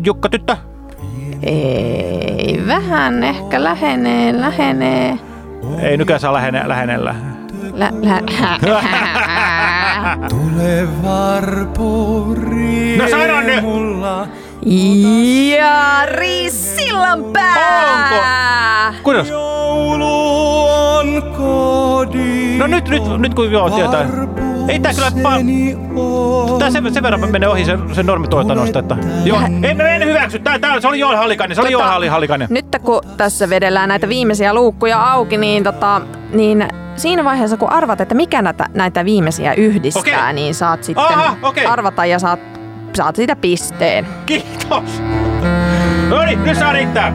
Speaker 3: Jukka Tyttö.
Speaker 2: Ei. Vähän ehkä lähenee, lähenee.
Speaker 3: Ei nykyään saa lähene, lähenellä.
Speaker 2: Lä, lä,
Speaker 19: Tule varpuri
Speaker 3: No sano nyt!
Speaker 2: Jari Sillanpää!
Speaker 3: Kuinka?
Speaker 19: Joulu on kodin.
Speaker 3: No nyt, nyt, nyt kun joo tietää. Ei tää kyllä pa- Tää sen, sen verran menee ohi sen, sen normituotannosta, että... Joo, en, en hyväksy. Tää, tää, se oli Joel Hallikainen, se oli
Speaker 2: Tota-
Speaker 3: Joel Hallikainen.
Speaker 2: Nyt kun tässä vedellään näitä viimeisiä luukkuja auki, niin, tota, niin siinä vaiheessa kun arvat, että mikä näitä, näitä viimeisiä yhdistää,
Speaker 3: Okei.
Speaker 2: niin saat sitten
Speaker 3: Aha, okei.
Speaker 2: arvata ja saat, saat siitä pisteen.
Speaker 3: Kiitos. No niin, nyt saa riittää.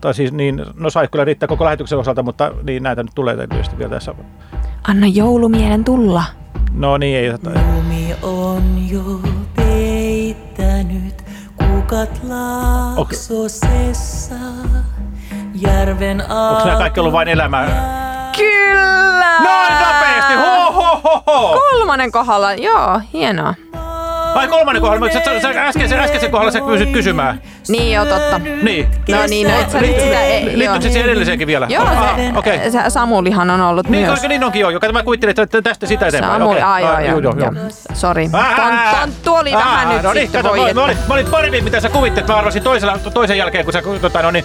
Speaker 3: Tai siis niin, no sais kyllä riittää koko lähetyksen osalta, mutta niin näitä nyt tulee tietysti vielä tässä.
Speaker 2: Anna joulumielen tulla.
Speaker 3: No niin, ei.
Speaker 5: Lumi on jo peittänyt kukat laaksosessa. Järven
Speaker 3: Onko nämä kaikki ollut vain elämää?
Speaker 2: Kyllä!
Speaker 3: Noin nopeasti! Ho, ho, ho, ho.
Speaker 2: Kolmannen kohdalla, joo, hienoa.
Speaker 3: Ai kolmannen kohdalla, mutta sä, sä, äsken, äskeisen kohdalla sä kysyt kysymään.
Speaker 2: Niin joo, totta.
Speaker 3: Niin.
Speaker 2: No niin, no et sä nyt sitä... Ei,
Speaker 3: Liittyykö se siihen edelliseenkin vielä?
Speaker 2: Joo,
Speaker 3: Ah,
Speaker 2: se,
Speaker 3: okei.
Speaker 2: se Samulihan on ollut
Speaker 3: Niin,
Speaker 2: myös.
Speaker 3: koska niin onkin joo. Joka mä kuvittelin, että tästä sitä eteenpäin.
Speaker 2: Samuli,
Speaker 3: Okei.
Speaker 2: ai,
Speaker 3: Ah,
Speaker 2: joo, joo,
Speaker 3: joo.
Speaker 2: Sori. Tonttu oli vähän nyt
Speaker 3: no niin,
Speaker 2: sitten
Speaker 3: kato,
Speaker 2: voi,
Speaker 3: mä, olin, paremmin, mitä sä kuvittelet. Mä arvasin toisella, toisen jälkeen, kun sä, tota, no niin,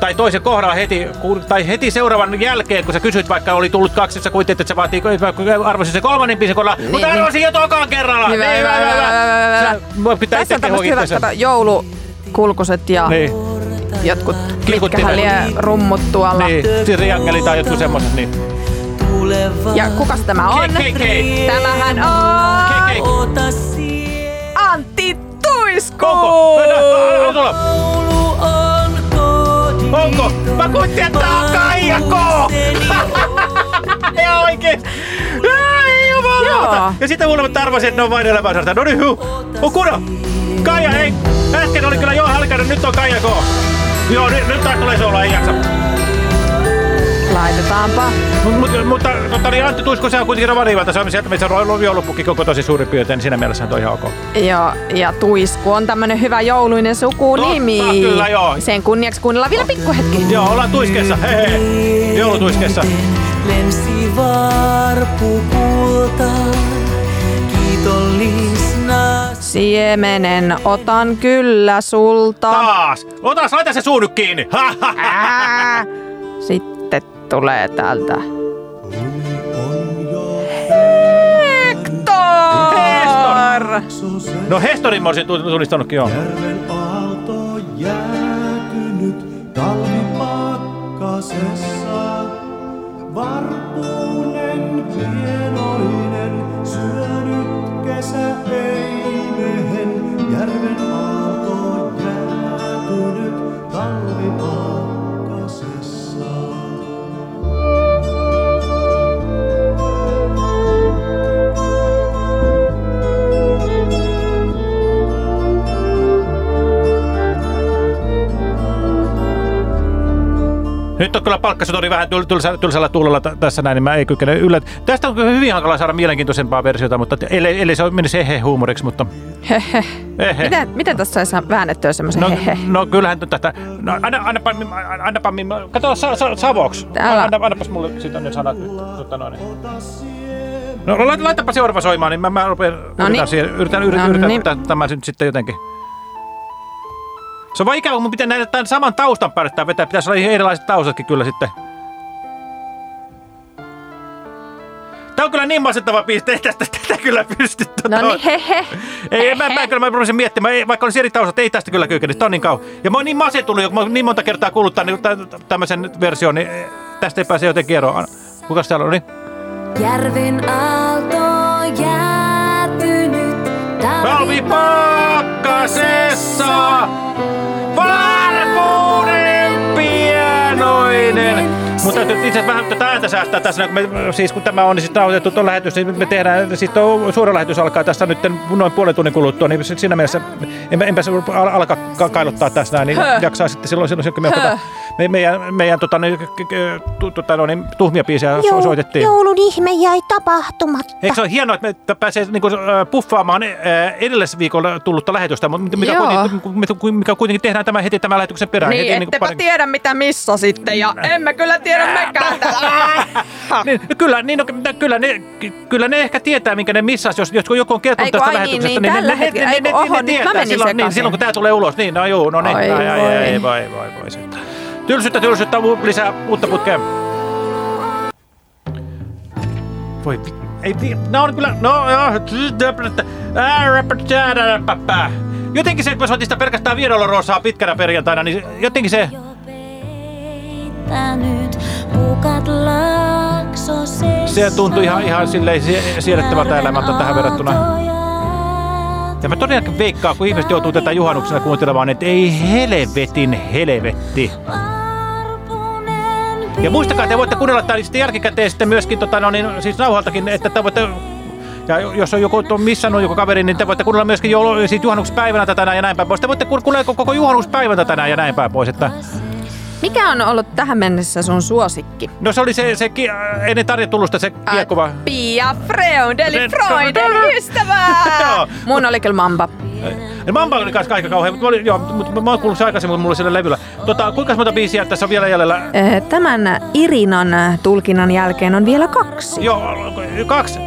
Speaker 3: tai toisen kohdalla heti, kun- tai heti seuraavan jälkeen, kun sä kysyit, vaikka oli tullut kaksi, sä kuvittelit, että se vaatii, mä arvasin se kolmannen biisin kohdalla,
Speaker 2: Niin,
Speaker 3: mutta
Speaker 2: niin.
Speaker 3: arvasin jo tokaan kerralla.
Speaker 2: Hyvä,
Speaker 3: Niin,
Speaker 2: hyvä, hyvä, hyvä, hyvä, hyvä.
Speaker 3: Sä-
Speaker 2: Tässä on
Speaker 3: itsekin
Speaker 2: tämmöiset hyvät kato, joulukulkuset ja
Speaker 3: Niin.
Speaker 2: jotkut mitkähän lie rummut tuolla.
Speaker 3: Niin, siis riangeli tai jotkut semmoset, niin.
Speaker 2: Ja kukas tämä on?
Speaker 3: Kei, kei, kei.
Speaker 2: Tämähän on
Speaker 3: Kei,
Speaker 2: Antti Tuisku!
Speaker 3: Onko? Tulla. Onko? Mä kuvittelin, että tää on Kaija K! Ihan oikein! Ai jumalauta!
Speaker 2: Joo.
Speaker 3: Ja sitten huolimatta arvasin, että ne on vain elämänsarta. No niin, huu. Oh, kuno! Kaija, ei! Äsken oli kyllä Joo Halkainen, nyt on Kaija K. Joo, nyt, nyt taas tulee soolo, ei jaksa.
Speaker 2: Laitetaanpa.
Speaker 3: Mut, mut, mutta tota, niin Antti Tuisko, se on kuitenkin Rovaniimeltä. Se on sieltä, missä on joulupukki koko tosi suurin piirtein, niin siinä mielessä on ihan ok.
Speaker 2: Joo, ja Tuisku on tämmönen hyvä jouluinen sukunimi.
Speaker 3: Totta, kyllä, joo.
Speaker 2: Sen kunniaksi kuunnellaan vielä pikkuhetki.
Speaker 3: Joo, ollaan tuiskessa. Hei, hei. Joulutuiskessa.
Speaker 5: Lensi varpu kulta kiitollisena.
Speaker 2: Siemenen otan kyllä sulta.
Speaker 3: Taas! Ota, laita se suu nyt kiinni! Ha, ha,
Speaker 2: ha. Sitten tulee täältä. Hector!
Speaker 3: No Hestorin mä olisin tunnistanutkin jo.
Speaker 19: aalto jäätynyt talvipakkasessa. Varpunen syönyt. Järven aalto
Speaker 3: Nyt on kyllä palkkasotori vähän tyl- tylsä, tylsällä tuulella t- tässä näin, niin mä ei kykene yllä. Tästä on kyllä hyvin hankala saada mielenkiintoisempaa versiota, mutta ellei, ellei se mennyt hehe-huumoriksi, mutta...
Speaker 2: Hehe.
Speaker 3: Hehe.
Speaker 2: Miten, miten tässä saisi väännettyä semmoisen
Speaker 3: No,
Speaker 2: hehe?
Speaker 3: no kyllähän nyt tästä... No, anna, annapa, annapa, kato sa, sa, savoks.
Speaker 2: Täällä.
Speaker 3: Anna, annapas mulle sitä ne sanat nyt. Tota noin. No laita, laitapa seuraava soimaan, niin mä, mä rupean,
Speaker 2: No
Speaker 3: yritän,
Speaker 2: niin.
Speaker 3: siihen, yritän, yritän,
Speaker 2: No
Speaker 3: yritän
Speaker 2: niin.
Speaker 3: tämän, tämän nyt sitten jotenkin. Se on vaan ikävä, kun mun pitää nähdä tämän saman taustan päälle tää vetää. Pitäisi olla ihan erilaiset taustatkin kyllä sitten. Tää on kyllä niin masenttava biisi, ei tästä tätä kyllä pysty.
Speaker 2: No niin, hehe.
Speaker 3: Ei, mä, mä, kyllä mä rupesin miettimään, ei, vaikka olisi eri taustat, ei tästä kyllä kykene. Tää on niin kauan. Ja mä oon niin masentunut, kun mä oon niin monta kertaa kuullut tämän, niin tä- tämmöisen version, niin eh, tästä ei pääse jotenkin eroon. Kukas täällä on? Niin?
Speaker 1: Järven aalto jäätynyt
Speaker 3: Talvi pakkasessa, pienoinen. Mutta täytyy itse asiassa vähän tätä ääntä säästää tässä, kun, me, siis kun tämä on niin sitten nauhoitettu tuon lähetys, niin me tehdään, siis tuo suora lähetys alkaa tässä nyt noin puolen tunnin kuluttua, niin siinä mielessä enpä, enpä se al- alkaa ka- kailuttaa tässä näin, niin
Speaker 1: Höh.
Speaker 3: jaksaa sitten silloin, silloin, silloin kun me otetaan me, meidän, meidän tota, niin, tota, no, niin, tuhmia biisejä so-
Speaker 20: Jou-
Speaker 3: soitettiin.
Speaker 20: Joulun ihme jäi tapahtumatta.
Speaker 3: Eikö se ole hienoa, että me pääsee niinku, äh, puffaamaan edellisviikolla tullutta lähetystä, mutta
Speaker 2: Joo.
Speaker 3: kuitenkin, mikä- kuitenkin tehdään tämä heti tämän lähetyksen perään.
Speaker 2: Niin,
Speaker 3: heti,
Speaker 2: ettepä
Speaker 3: parin-
Speaker 2: tiedä mitä missä sitten ja emme kyllä tiedä mekään.
Speaker 3: Niin, no kyllä, niin, no, kyllä, ne, ky- kyllä ne ehkä tietää, minkä ne missas, jos, jos joku on kertonut tästä
Speaker 2: ai niin,
Speaker 3: lähetyksestä.
Speaker 2: niin,
Speaker 3: ne,
Speaker 2: tällä
Speaker 3: ne, ne,
Speaker 2: hetkellä.
Speaker 3: ne,
Speaker 2: Eikö,
Speaker 3: ne,
Speaker 2: oho, mä
Speaker 3: tietää
Speaker 2: menin
Speaker 3: silloin, niin, silloin, kun tämä tulee ulos. Niin, no juu, no niin. Ai, ai,
Speaker 2: voi.
Speaker 3: ai, ai, voi, voi, voi. Sitten. Tylsyyttä, tylsyyttä, lisää uutta putkea. Voi ei, no on kyllä, no joo. Jotenkin se, kun mä soitin sitä pelkästään Viedolorosaa pitkänä perjantaina, niin jotenkin se,
Speaker 1: Peittänyt.
Speaker 3: Se tuntui ihan, ihan silleen sie- siedettävältä elämältä tähän verrattuna. Ja mä todellakin veikkaan, kun ihmiset joutuu tätä juhannuksena kuuntelemaan, että ei helvetin helvetti. Ja muistakaa, te voitte kuunnella tämän sitten jälkikäteen sitten myöskin tota, no niin, siis nauhaltakin, että te voitte ja jos on joku tuon missannut joku kaveri, niin te voitte kuunnella myöskin joulu, siis juhannuspäivänä tätä näin ja näin päin pois. Te voitte ku- kuunnella koko juhannuspäivän tätä näin ja näin päin pois. Että,
Speaker 2: Mikä on ollut tähän mennessä sun suosikki?
Speaker 3: no se oli se, se ki- ennen Tarja Tullusta se kiekuva.
Speaker 2: Pia Freund, eli Freudin ystävää!
Speaker 3: Joo.
Speaker 2: Mun oli kyllä Mamba.
Speaker 3: Mamba oli kanssa aika kauhean, mutta mä, olin, joo, mutta mä oon kuullut sen aikaisemmin, oli siellä levyllä. Tota, kuinka monta biisiä tässä on vielä jäljellä?
Speaker 2: Tämän Irinan tulkinnan jälkeen on vielä kaksi.
Speaker 3: Joo, kaksi.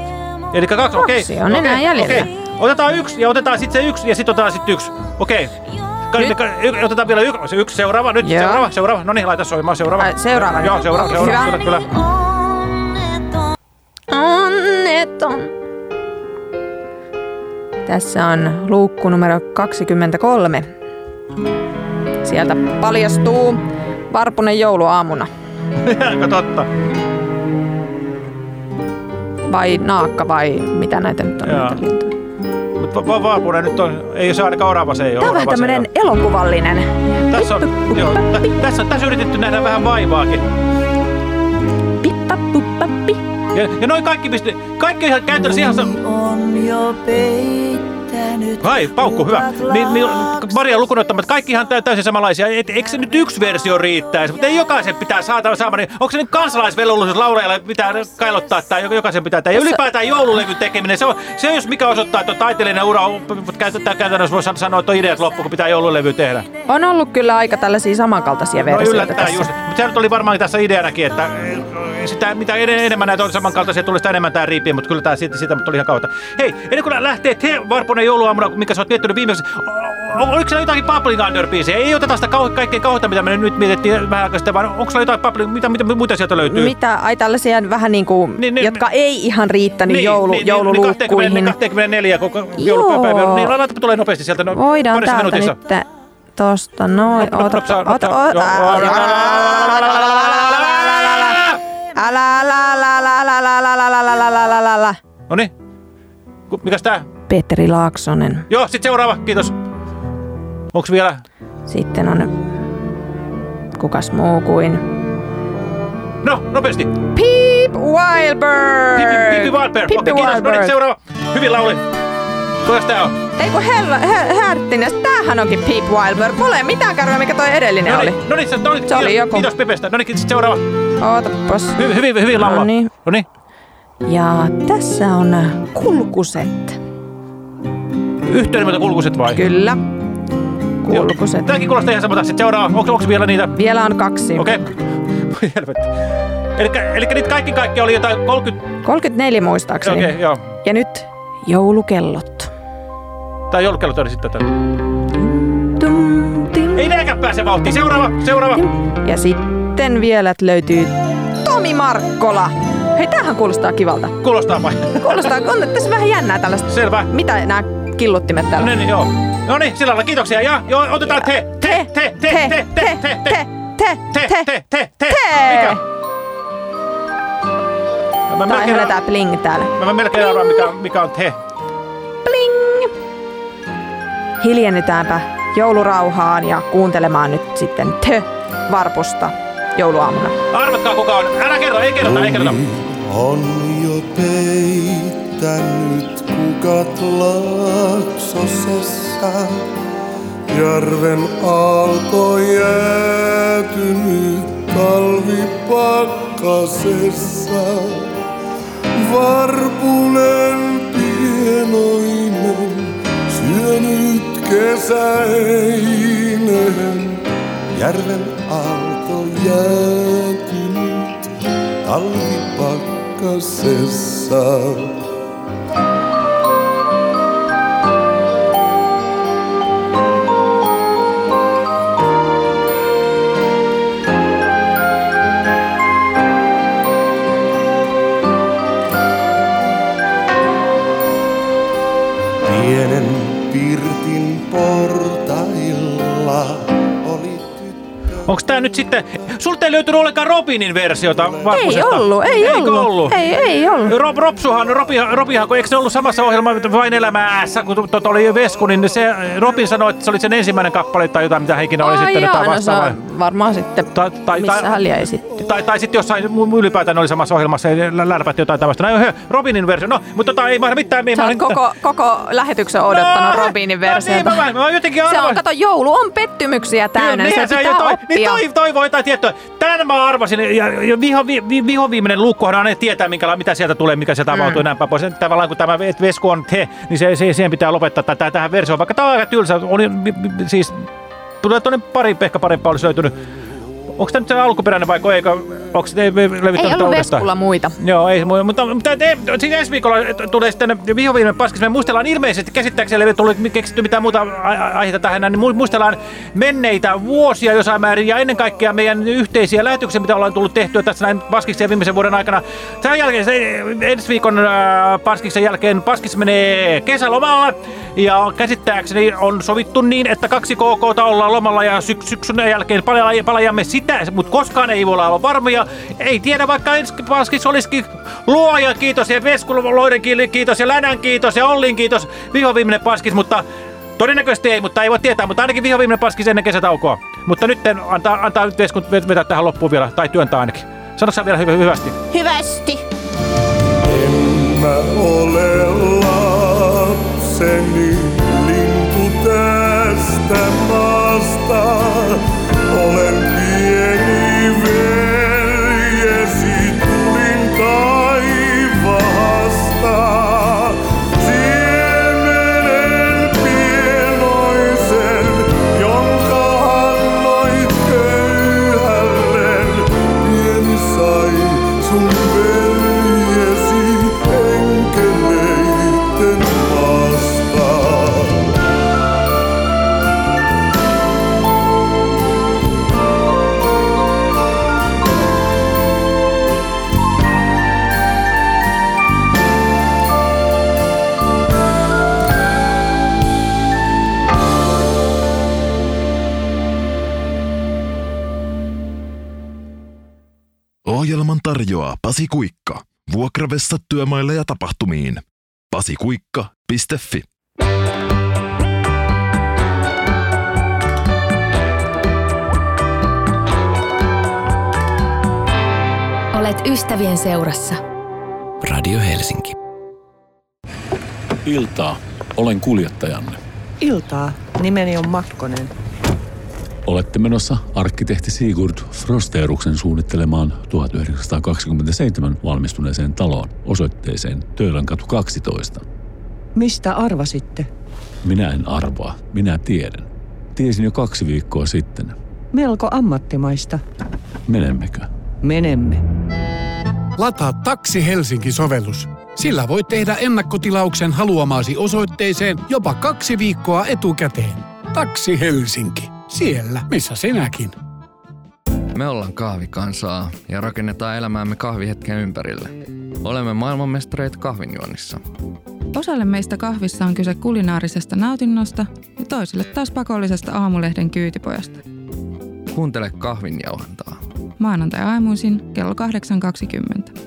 Speaker 3: Eli kaksi, okei.
Speaker 2: Kaksi on enää jäljellä.
Speaker 3: Okei. Otetaan yksi ja otetaan sitten se yksi ja sitten otetaan sitten yksi. Okei. Ka-
Speaker 2: Nyt-
Speaker 3: otetaan vielä yksi, yksi seuraava, nyt
Speaker 2: Joo.
Speaker 3: seuraava, seuraava. No niin, laita soimaan seuraava.
Speaker 2: Ai, seuraava.
Speaker 3: Joo, seuraava, seuraava,
Speaker 2: Hyvä.
Speaker 3: kyllä, kyllä.
Speaker 2: Onneton. Tässä on luukku numero 23. Sieltä paljastuu Varpunen jouluaamuna.
Speaker 3: Aika totta.
Speaker 2: Vai naakka vai mitä näitä nyt on
Speaker 3: Joo.
Speaker 2: lintuja.
Speaker 3: Mutta va- Vaapunen nyt on, ei se ainakaan orava se ei ole.
Speaker 2: Tää on vähän tämmönen elokuvallinen.
Speaker 3: Tässä on, joo, tä, tässä on tässä on yritetty nähdä vähän vaivaakin.
Speaker 2: Pippa, puppa, pi.
Speaker 3: Ja, ja noin kaikki, mistä, kaikki ihan käytännössä ihan...
Speaker 5: on jo peittänyt
Speaker 3: Ai, paukku, hyvä. Niin, niin, Maria lukuun ottamatta, kaikki ihan tä- täysin samanlaisia. Et, eikö se nyt yksi versio riittäisi? Mutta ei jokaisen pitää saada saada. Niin, onko se nyt kansalaisvelvollisuus laulajalle pitää kailottaa tai jokaisen pitää? Tai ylipäätään joululevyn tekeminen, se on, se jos mikä osoittaa, että on taiteellinen ura, käytännössä voisi sanoa, että on ideat loppu, kun pitää joululevy tehdä.
Speaker 2: On ollut kyllä aika tällaisia samankaltaisia
Speaker 3: No
Speaker 2: versioita
Speaker 3: yllättäen
Speaker 2: tässä.
Speaker 3: just. Mutta se nyt oli varmaan tässä ideanakin, että eh, sitä, mitä enemmän näitä on samankaltaisia, tulee sitä enemmän tämä riipiä, mutta kyllä tämä siitä, siitä mutta oli ihan kautta. Hei, ennen kuin lähtee te Varpunen jouluaamuna, mikä sä oot miettinyt viimeksi, oliko siellä jotakin Bubbling Under biisiä? Ei oteta sitä kau- kaikkein kauheita, mitä me nyt mietittiin vähän aikaa sitten, vaan onko siellä jotain Bubbling, mitä, mitä muita sieltä löytyy?
Speaker 2: Mitä, ai tällaisia vähän niin kuin, niin, niin, jotka ei ihan riittänyt niin, joulu,
Speaker 3: niin,
Speaker 2: joululuukkuihin.
Speaker 3: Niin, 24 koko joulupäivä. Niin laitapa tulee nopeasti sieltä no,
Speaker 2: Voidaan
Speaker 3: parissa
Speaker 2: täältä
Speaker 3: minuutissa.
Speaker 2: nyt tosta noin. Oota,
Speaker 3: Nopsaa,
Speaker 2: oota,
Speaker 3: nopsaa.
Speaker 2: oota.
Speaker 3: Joo,
Speaker 2: Älä, älä, älä, älä, älä, älä, älä, älä, älä, älä, älä, älä, älä.
Speaker 3: Noniin. Ku- Mikäs tää?
Speaker 2: Petteri Laaksonen.
Speaker 3: Joo, sit seuraava, kiitos. Onks vielä?
Speaker 2: Sitten on kukas muu kuin
Speaker 3: No, nopeasti.
Speaker 2: Peep Wildberg.
Speaker 3: Pippi, Pippi Wildberg.
Speaker 2: Pippi
Speaker 3: Okei, kiitos. No niin, seuraava. Hyvin lauli. Kukas tää on?
Speaker 2: Ei kun herra, her, tämähän onkin Peep Wildberg. Mulla ei mitään kärryä, mikä toi edellinen
Speaker 3: No
Speaker 2: oli.
Speaker 3: niin, no niin, se, no niin,
Speaker 2: Se oli
Speaker 3: kiitos,
Speaker 2: joku.
Speaker 3: Kiitos Pepestä. No niin, seuraava.
Speaker 2: Ootapas.
Speaker 3: Hyvin, hyvin, hyvin laulaa.
Speaker 2: No niin.
Speaker 3: No niin.
Speaker 2: Ja tässä on kulkuset.
Speaker 3: Yhteydenmätä kulkuset vai?
Speaker 2: Kyllä. Kulkuset.
Speaker 3: Tääkin kuulostaa ihan samalta. Sitten seuraava. Onko, onko vielä niitä?
Speaker 2: Vielä on kaksi.
Speaker 3: Okei. Voi helvetti. Elikkä, elikkä niitä kaikki kaikki oli jotain 30...
Speaker 2: 34 muistaakseni.
Speaker 3: Okei, joo.
Speaker 2: Ja nyt joulukellot.
Speaker 3: Tai joulukellot oli sitten tätä. Ei nekään pääse vauhtiin. Seuraava, seuraava.
Speaker 2: Ja sitten vielä löytyy Tomi Markkola. Hei, tämähän kuulostaa kivalta.
Speaker 3: Kuulostaa vai?
Speaker 2: Kuulostaa, on tässä vähän jännää tällaista.
Speaker 3: Selvä.
Speaker 2: Mitä nämä killuttimet täällä?
Speaker 3: No niin, joo. No niin, sillä lailla kiitoksia. Ja joo, otetaan te, te, te, te, te, te, te, te,
Speaker 2: te,
Speaker 3: te, te, te, te.
Speaker 2: Te.
Speaker 3: Mikä? Mä
Speaker 2: Tai
Speaker 3: melkein,
Speaker 2: hölätään bling täällä.
Speaker 3: mä melkein arvaan, mikä, mikä on te.
Speaker 2: Bling! Hiljennytäänpä joulurauhaan ja kuuntelemaan nyt sitten Tö Varpusta jouluaamuna.
Speaker 3: Arvatkaa kuka on. Älä kerro, ei kerrota, ei kerrota.
Speaker 19: On jo peittänyt kukat laksosessa. Järven aalto jäätynyt talvipakkasessa. Varpunen pienoinen, syönyt kesäinen. Järven aalto jäätynyt talvipakkasessa.
Speaker 3: no Titã. Sulta ei löytynyt ollenkaan Robinin versiota
Speaker 2: Ei ollut, ei
Speaker 3: Eikö
Speaker 2: ollut.
Speaker 3: ollut?
Speaker 2: Ei, ei ollut.
Speaker 3: Rob, Ropsuhan, Robihan, Robihan, kun eikö se ollut samassa ohjelmassa vain elämässä, kun tota oli Vesku, niin se, Robin sanoi, että se oli sen ensimmäinen kappale tai jotain, mitä hän ikinä oli
Speaker 2: Ai
Speaker 3: tai
Speaker 2: jaa, no se
Speaker 3: vastaavaa.
Speaker 2: on varmaan sitten,
Speaker 3: tai, tai,
Speaker 2: missä hän liian esitti.
Speaker 3: Tai, tai sitten jossain mu- ylipäätään oli samassa ohjelmassa ja lä- lärpätti jotain tämmöistä. No, hö, Robinin versio. No, mutta tota, ei mahda mitään. Ei
Speaker 2: Sä
Speaker 3: mahda
Speaker 2: oot koko, koko lähetyksen odottanut
Speaker 3: No,
Speaker 2: Robinin
Speaker 3: no
Speaker 2: versiota.
Speaker 3: niin, mä, mä, mä jotenkin
Speaker 2: se on,
Speaker 3: arvoin.
Speaker 2: kato, joulu on pettymyksiä täynnä,
Speaker 3: Kyllä,
Speaker 2: se pitää
Speaker 3: toi,
Speaker 2: oppia.
Speaker 3: Niin toi, toivoo jotain tietoa. Tän mä arvasin, ja, ja viho, vi, vi, viho viimeinen luukkuhan aina tietää, minkäla, mitä sieltä tulee, mikä sieltä avautuu mm. päin pois. Tavallaan kun tämä Vesku on he, niin se, se, siihen pitää lopettaa tätä, tähän versioon, vaikka tämä on aika tylsä. Oli, siis, tulee tuonne pari ehkä parempaa olisi löytynyt. Onko tämä nyt se alkuperäinen vai eikö? Onko se levittänyt
Speaker 2: Ei ollut? Veskulla muita.
Speaker 3: Joo, ei mu- mutta, mutta te, siis ensi viikolla tulee sitten vihoviimeinen paskis. Me muistellaan ilmeisesti, käsittääkseni ei tule keksitty mitään muuta aiheita tähän, niin mu- muistellaan menneitä vuosia jossain määrin ja ennen kaikkea meidän yhteisiä lähetyksiä, mitä ollaan tullut tehtyä tässä näin paskiksen viimeisen vuoden aikana. Sen jälkeen, se, ensi viikon paskiksen jälkeen paskis menee kesälomalla ja käsittääkseni on sovittu niin, että kaksi KKta ollaan lomalla ja syk- syksyn jälkeen pala- palajamme sitä, mutta koskaan ei voi olla varmoja. Ei tiedä, vaikka ensi paskis olisikin luoja kiitos ja Veskuloiden kiitos ja Länän kiitos ja Ollin kiitos. Vihoviimeinen paskis, mutta Todennäköisesti ei, mutta ei voi tietää, mutta ainakin vihoviimeinen paskis ennen kesätaukoa. Mutta nyt antaa, antaa nyt Veskun vetää tähän loppuun vielä, tai työntää ainakin. Sano sä vielä hyvä, hyvästi.
Speaker 20: Hyvästi.
Speaker 19: En mä ole lapseni lintu tästä maasta. Olen pieni
Speaker 6: tarjoaa Pasi Kuikka. Vuokravessa työmaille ja tapahtumiin. pasikuikka.fi
Speaker 8: Olet ystävien seurassa.
Speaker 7: Radio Helsinki.
Speaker 21: Iltaa. Olen kuljettajanne.
Speaker 22: Iltaa. Nimeni on Makkonen.
Speaker 21: Olette menossa arkkitehti Sigurd Frosteruksen suunnittelemaan 1927 valmistuneeseen taloon osoitteeseen Töölönkatu 12.
Speaker 22: Mistä arvasitte?
Speaker 21: Minä en arvaa, minä tiedän. Tiesin jo kaksi viikkoa sitten.
Speaker 22: Melko ammattimaista.
Speaker 21: Menemmekö?
Speaker 22: Menemme.
Speaker 23: Lataa Taksi Helsinki-sovellus. Sillä voit tehdä ennakkotilauksen haluamaasi osoitteeseen jopa kaksi viikkoa etukäteen. Taksi Helsinki. Siellä, missä sinäkin.
Speaker 24: Me ollaan kahvikansaa ja rakennetaan elämäämme kahvihetken ympärille. Olemme maailmanmestareita kahvinjuonnissa.
Speaker 25: Osalle meistä kahvissa on kyse kulinaarisesta nautinnosta ja toisille taas pakollisesta aamulehden kyytipojasta.
Speaker 24: Kuuntele kahvinjauhantaa.
Speaker 25: Maanantai-aamuisin kello 8.20.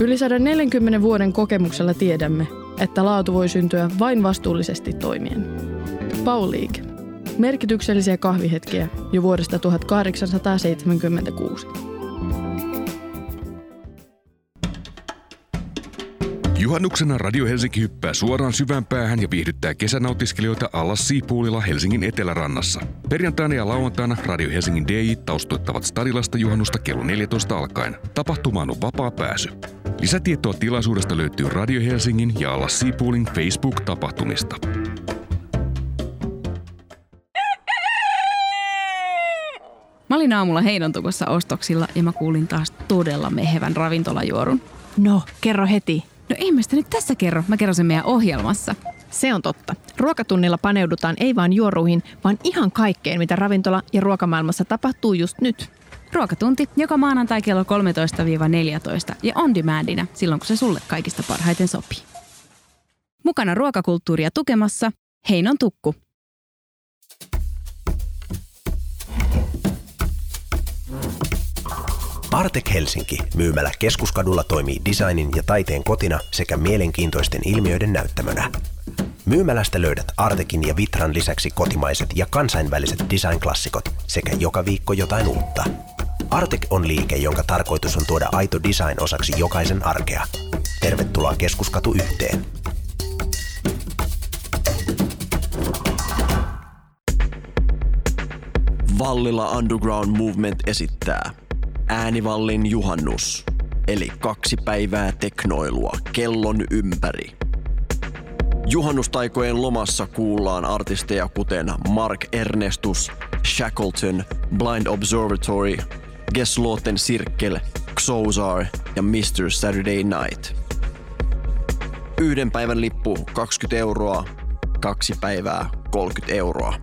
Speaker 26: Yli 140 vuoden kokemuksella tiedämme, että laatu voi syntyä vain vastuullisesti toimien. Pauliik. Merkityksellisiä kahvihetkiä jo vuodesta 1876.
Speaker 27: Juhannuksena Radio Helsinki hyppää suoraan syvään päähän ja viihdyttää kesänautiskelijoita alas Siipuulilla Helsingin etelärannassa. Perjantaina ja lauantaina Radio Helsingin DJ taustoittavat Stadilasta juhannusta kello 14 alkaen. Tapahtumaan on vapaa pääsy. Lisätietoa tilaisuudesta löytyy Radio Helsingin ja Alas Siipuulin Facebook-tapahtumista.
Speaker 28: Mä olin aamulla Heinontukossa ostoksilla ja mä kuulin taas todella mehevän ravintolajuorun.
Speaker 29: No, kerro heti.
Speaker 28: No ei mä sitä nyt tässä kerro, mä kerron sen meidän ohjelmassa.
Speaker 29: Se on totta. Ruokatunnilla paneudutaan ei vain juoruihin, vaan ihan kaikkeen, mitä ravintola- ja ruokamaailmassa tapahtuu just nyt.
Speaker 28: Ruokatunti joka maanantai kello 13-14 ja on demandina silloin, kun se sulle kaikista parhaiten sopii. Mukana ruokakulttuuria tukemassa Heinon tukku.
Speaker 15: Artek Helsinki myymälä keskuskadulla toimii designin ja taiteen kotina sekä mielenkiintoisten ilmiöiden näyttämönä. Myymälästä löydät Artekin ja Vitran lisäksi kotimaiset ja kansainväliset design-klassikot sekä joka viikko jotain uutta. Artek on liike, jonka tarkoitus on tuoda aito design osaksi jokaisen arkea. Tervetuloa Keskuskatu yhteen.
Speaker 16: Vallila Underground Movement esittää Äänivallin juhannus, eli kaksi päivää teknoilua kellon ympäri. Juhannustaikojen lomassa kuullaan artisteja kuten Mark Ernestus, Shackleton, Blind Observatory, Gesloten Sirkel, Xozar ja Mr. Saturday Night. Yhden päivän lippu 20 euroa, kaksi päivää 30 euroa.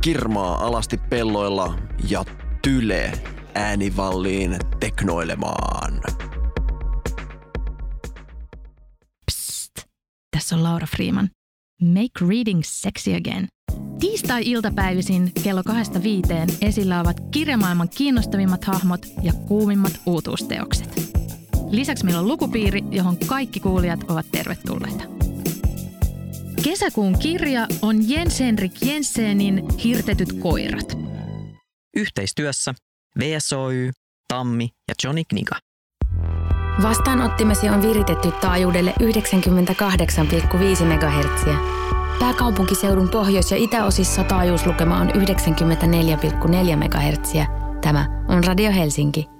Speaker 16: Kirmaa alasti pelloilla ja tyle äänivalliin teknoilemaan.
Speaker 17: Tässä on Laura Freeman. Make reading sexy again. Tiistai-iltapäivisin kello kahdesta viiteen esillä ovat kirjamaailman kiinnostavimmat hahmot ja kuumimmat uutuusteokset. Lisäksi meillä on lukupiiri, johon kaikki kuulijat ovat tervetulleita. Kesäkuun kirja on Jens Henrik Jensenin Hirtetyt koirat.
Speaker 18: Yhteistyössä VSOY, Tammi ja Johnny Kniga.
Speaker 8: Vastaanottimesi on viritetty taajuudelle 98,5 MHz. Pääkaupunkiseudun pohjois- ja itäosissa taajuuslukema on 94,4 MHz. Tämä on Radio Helsinki.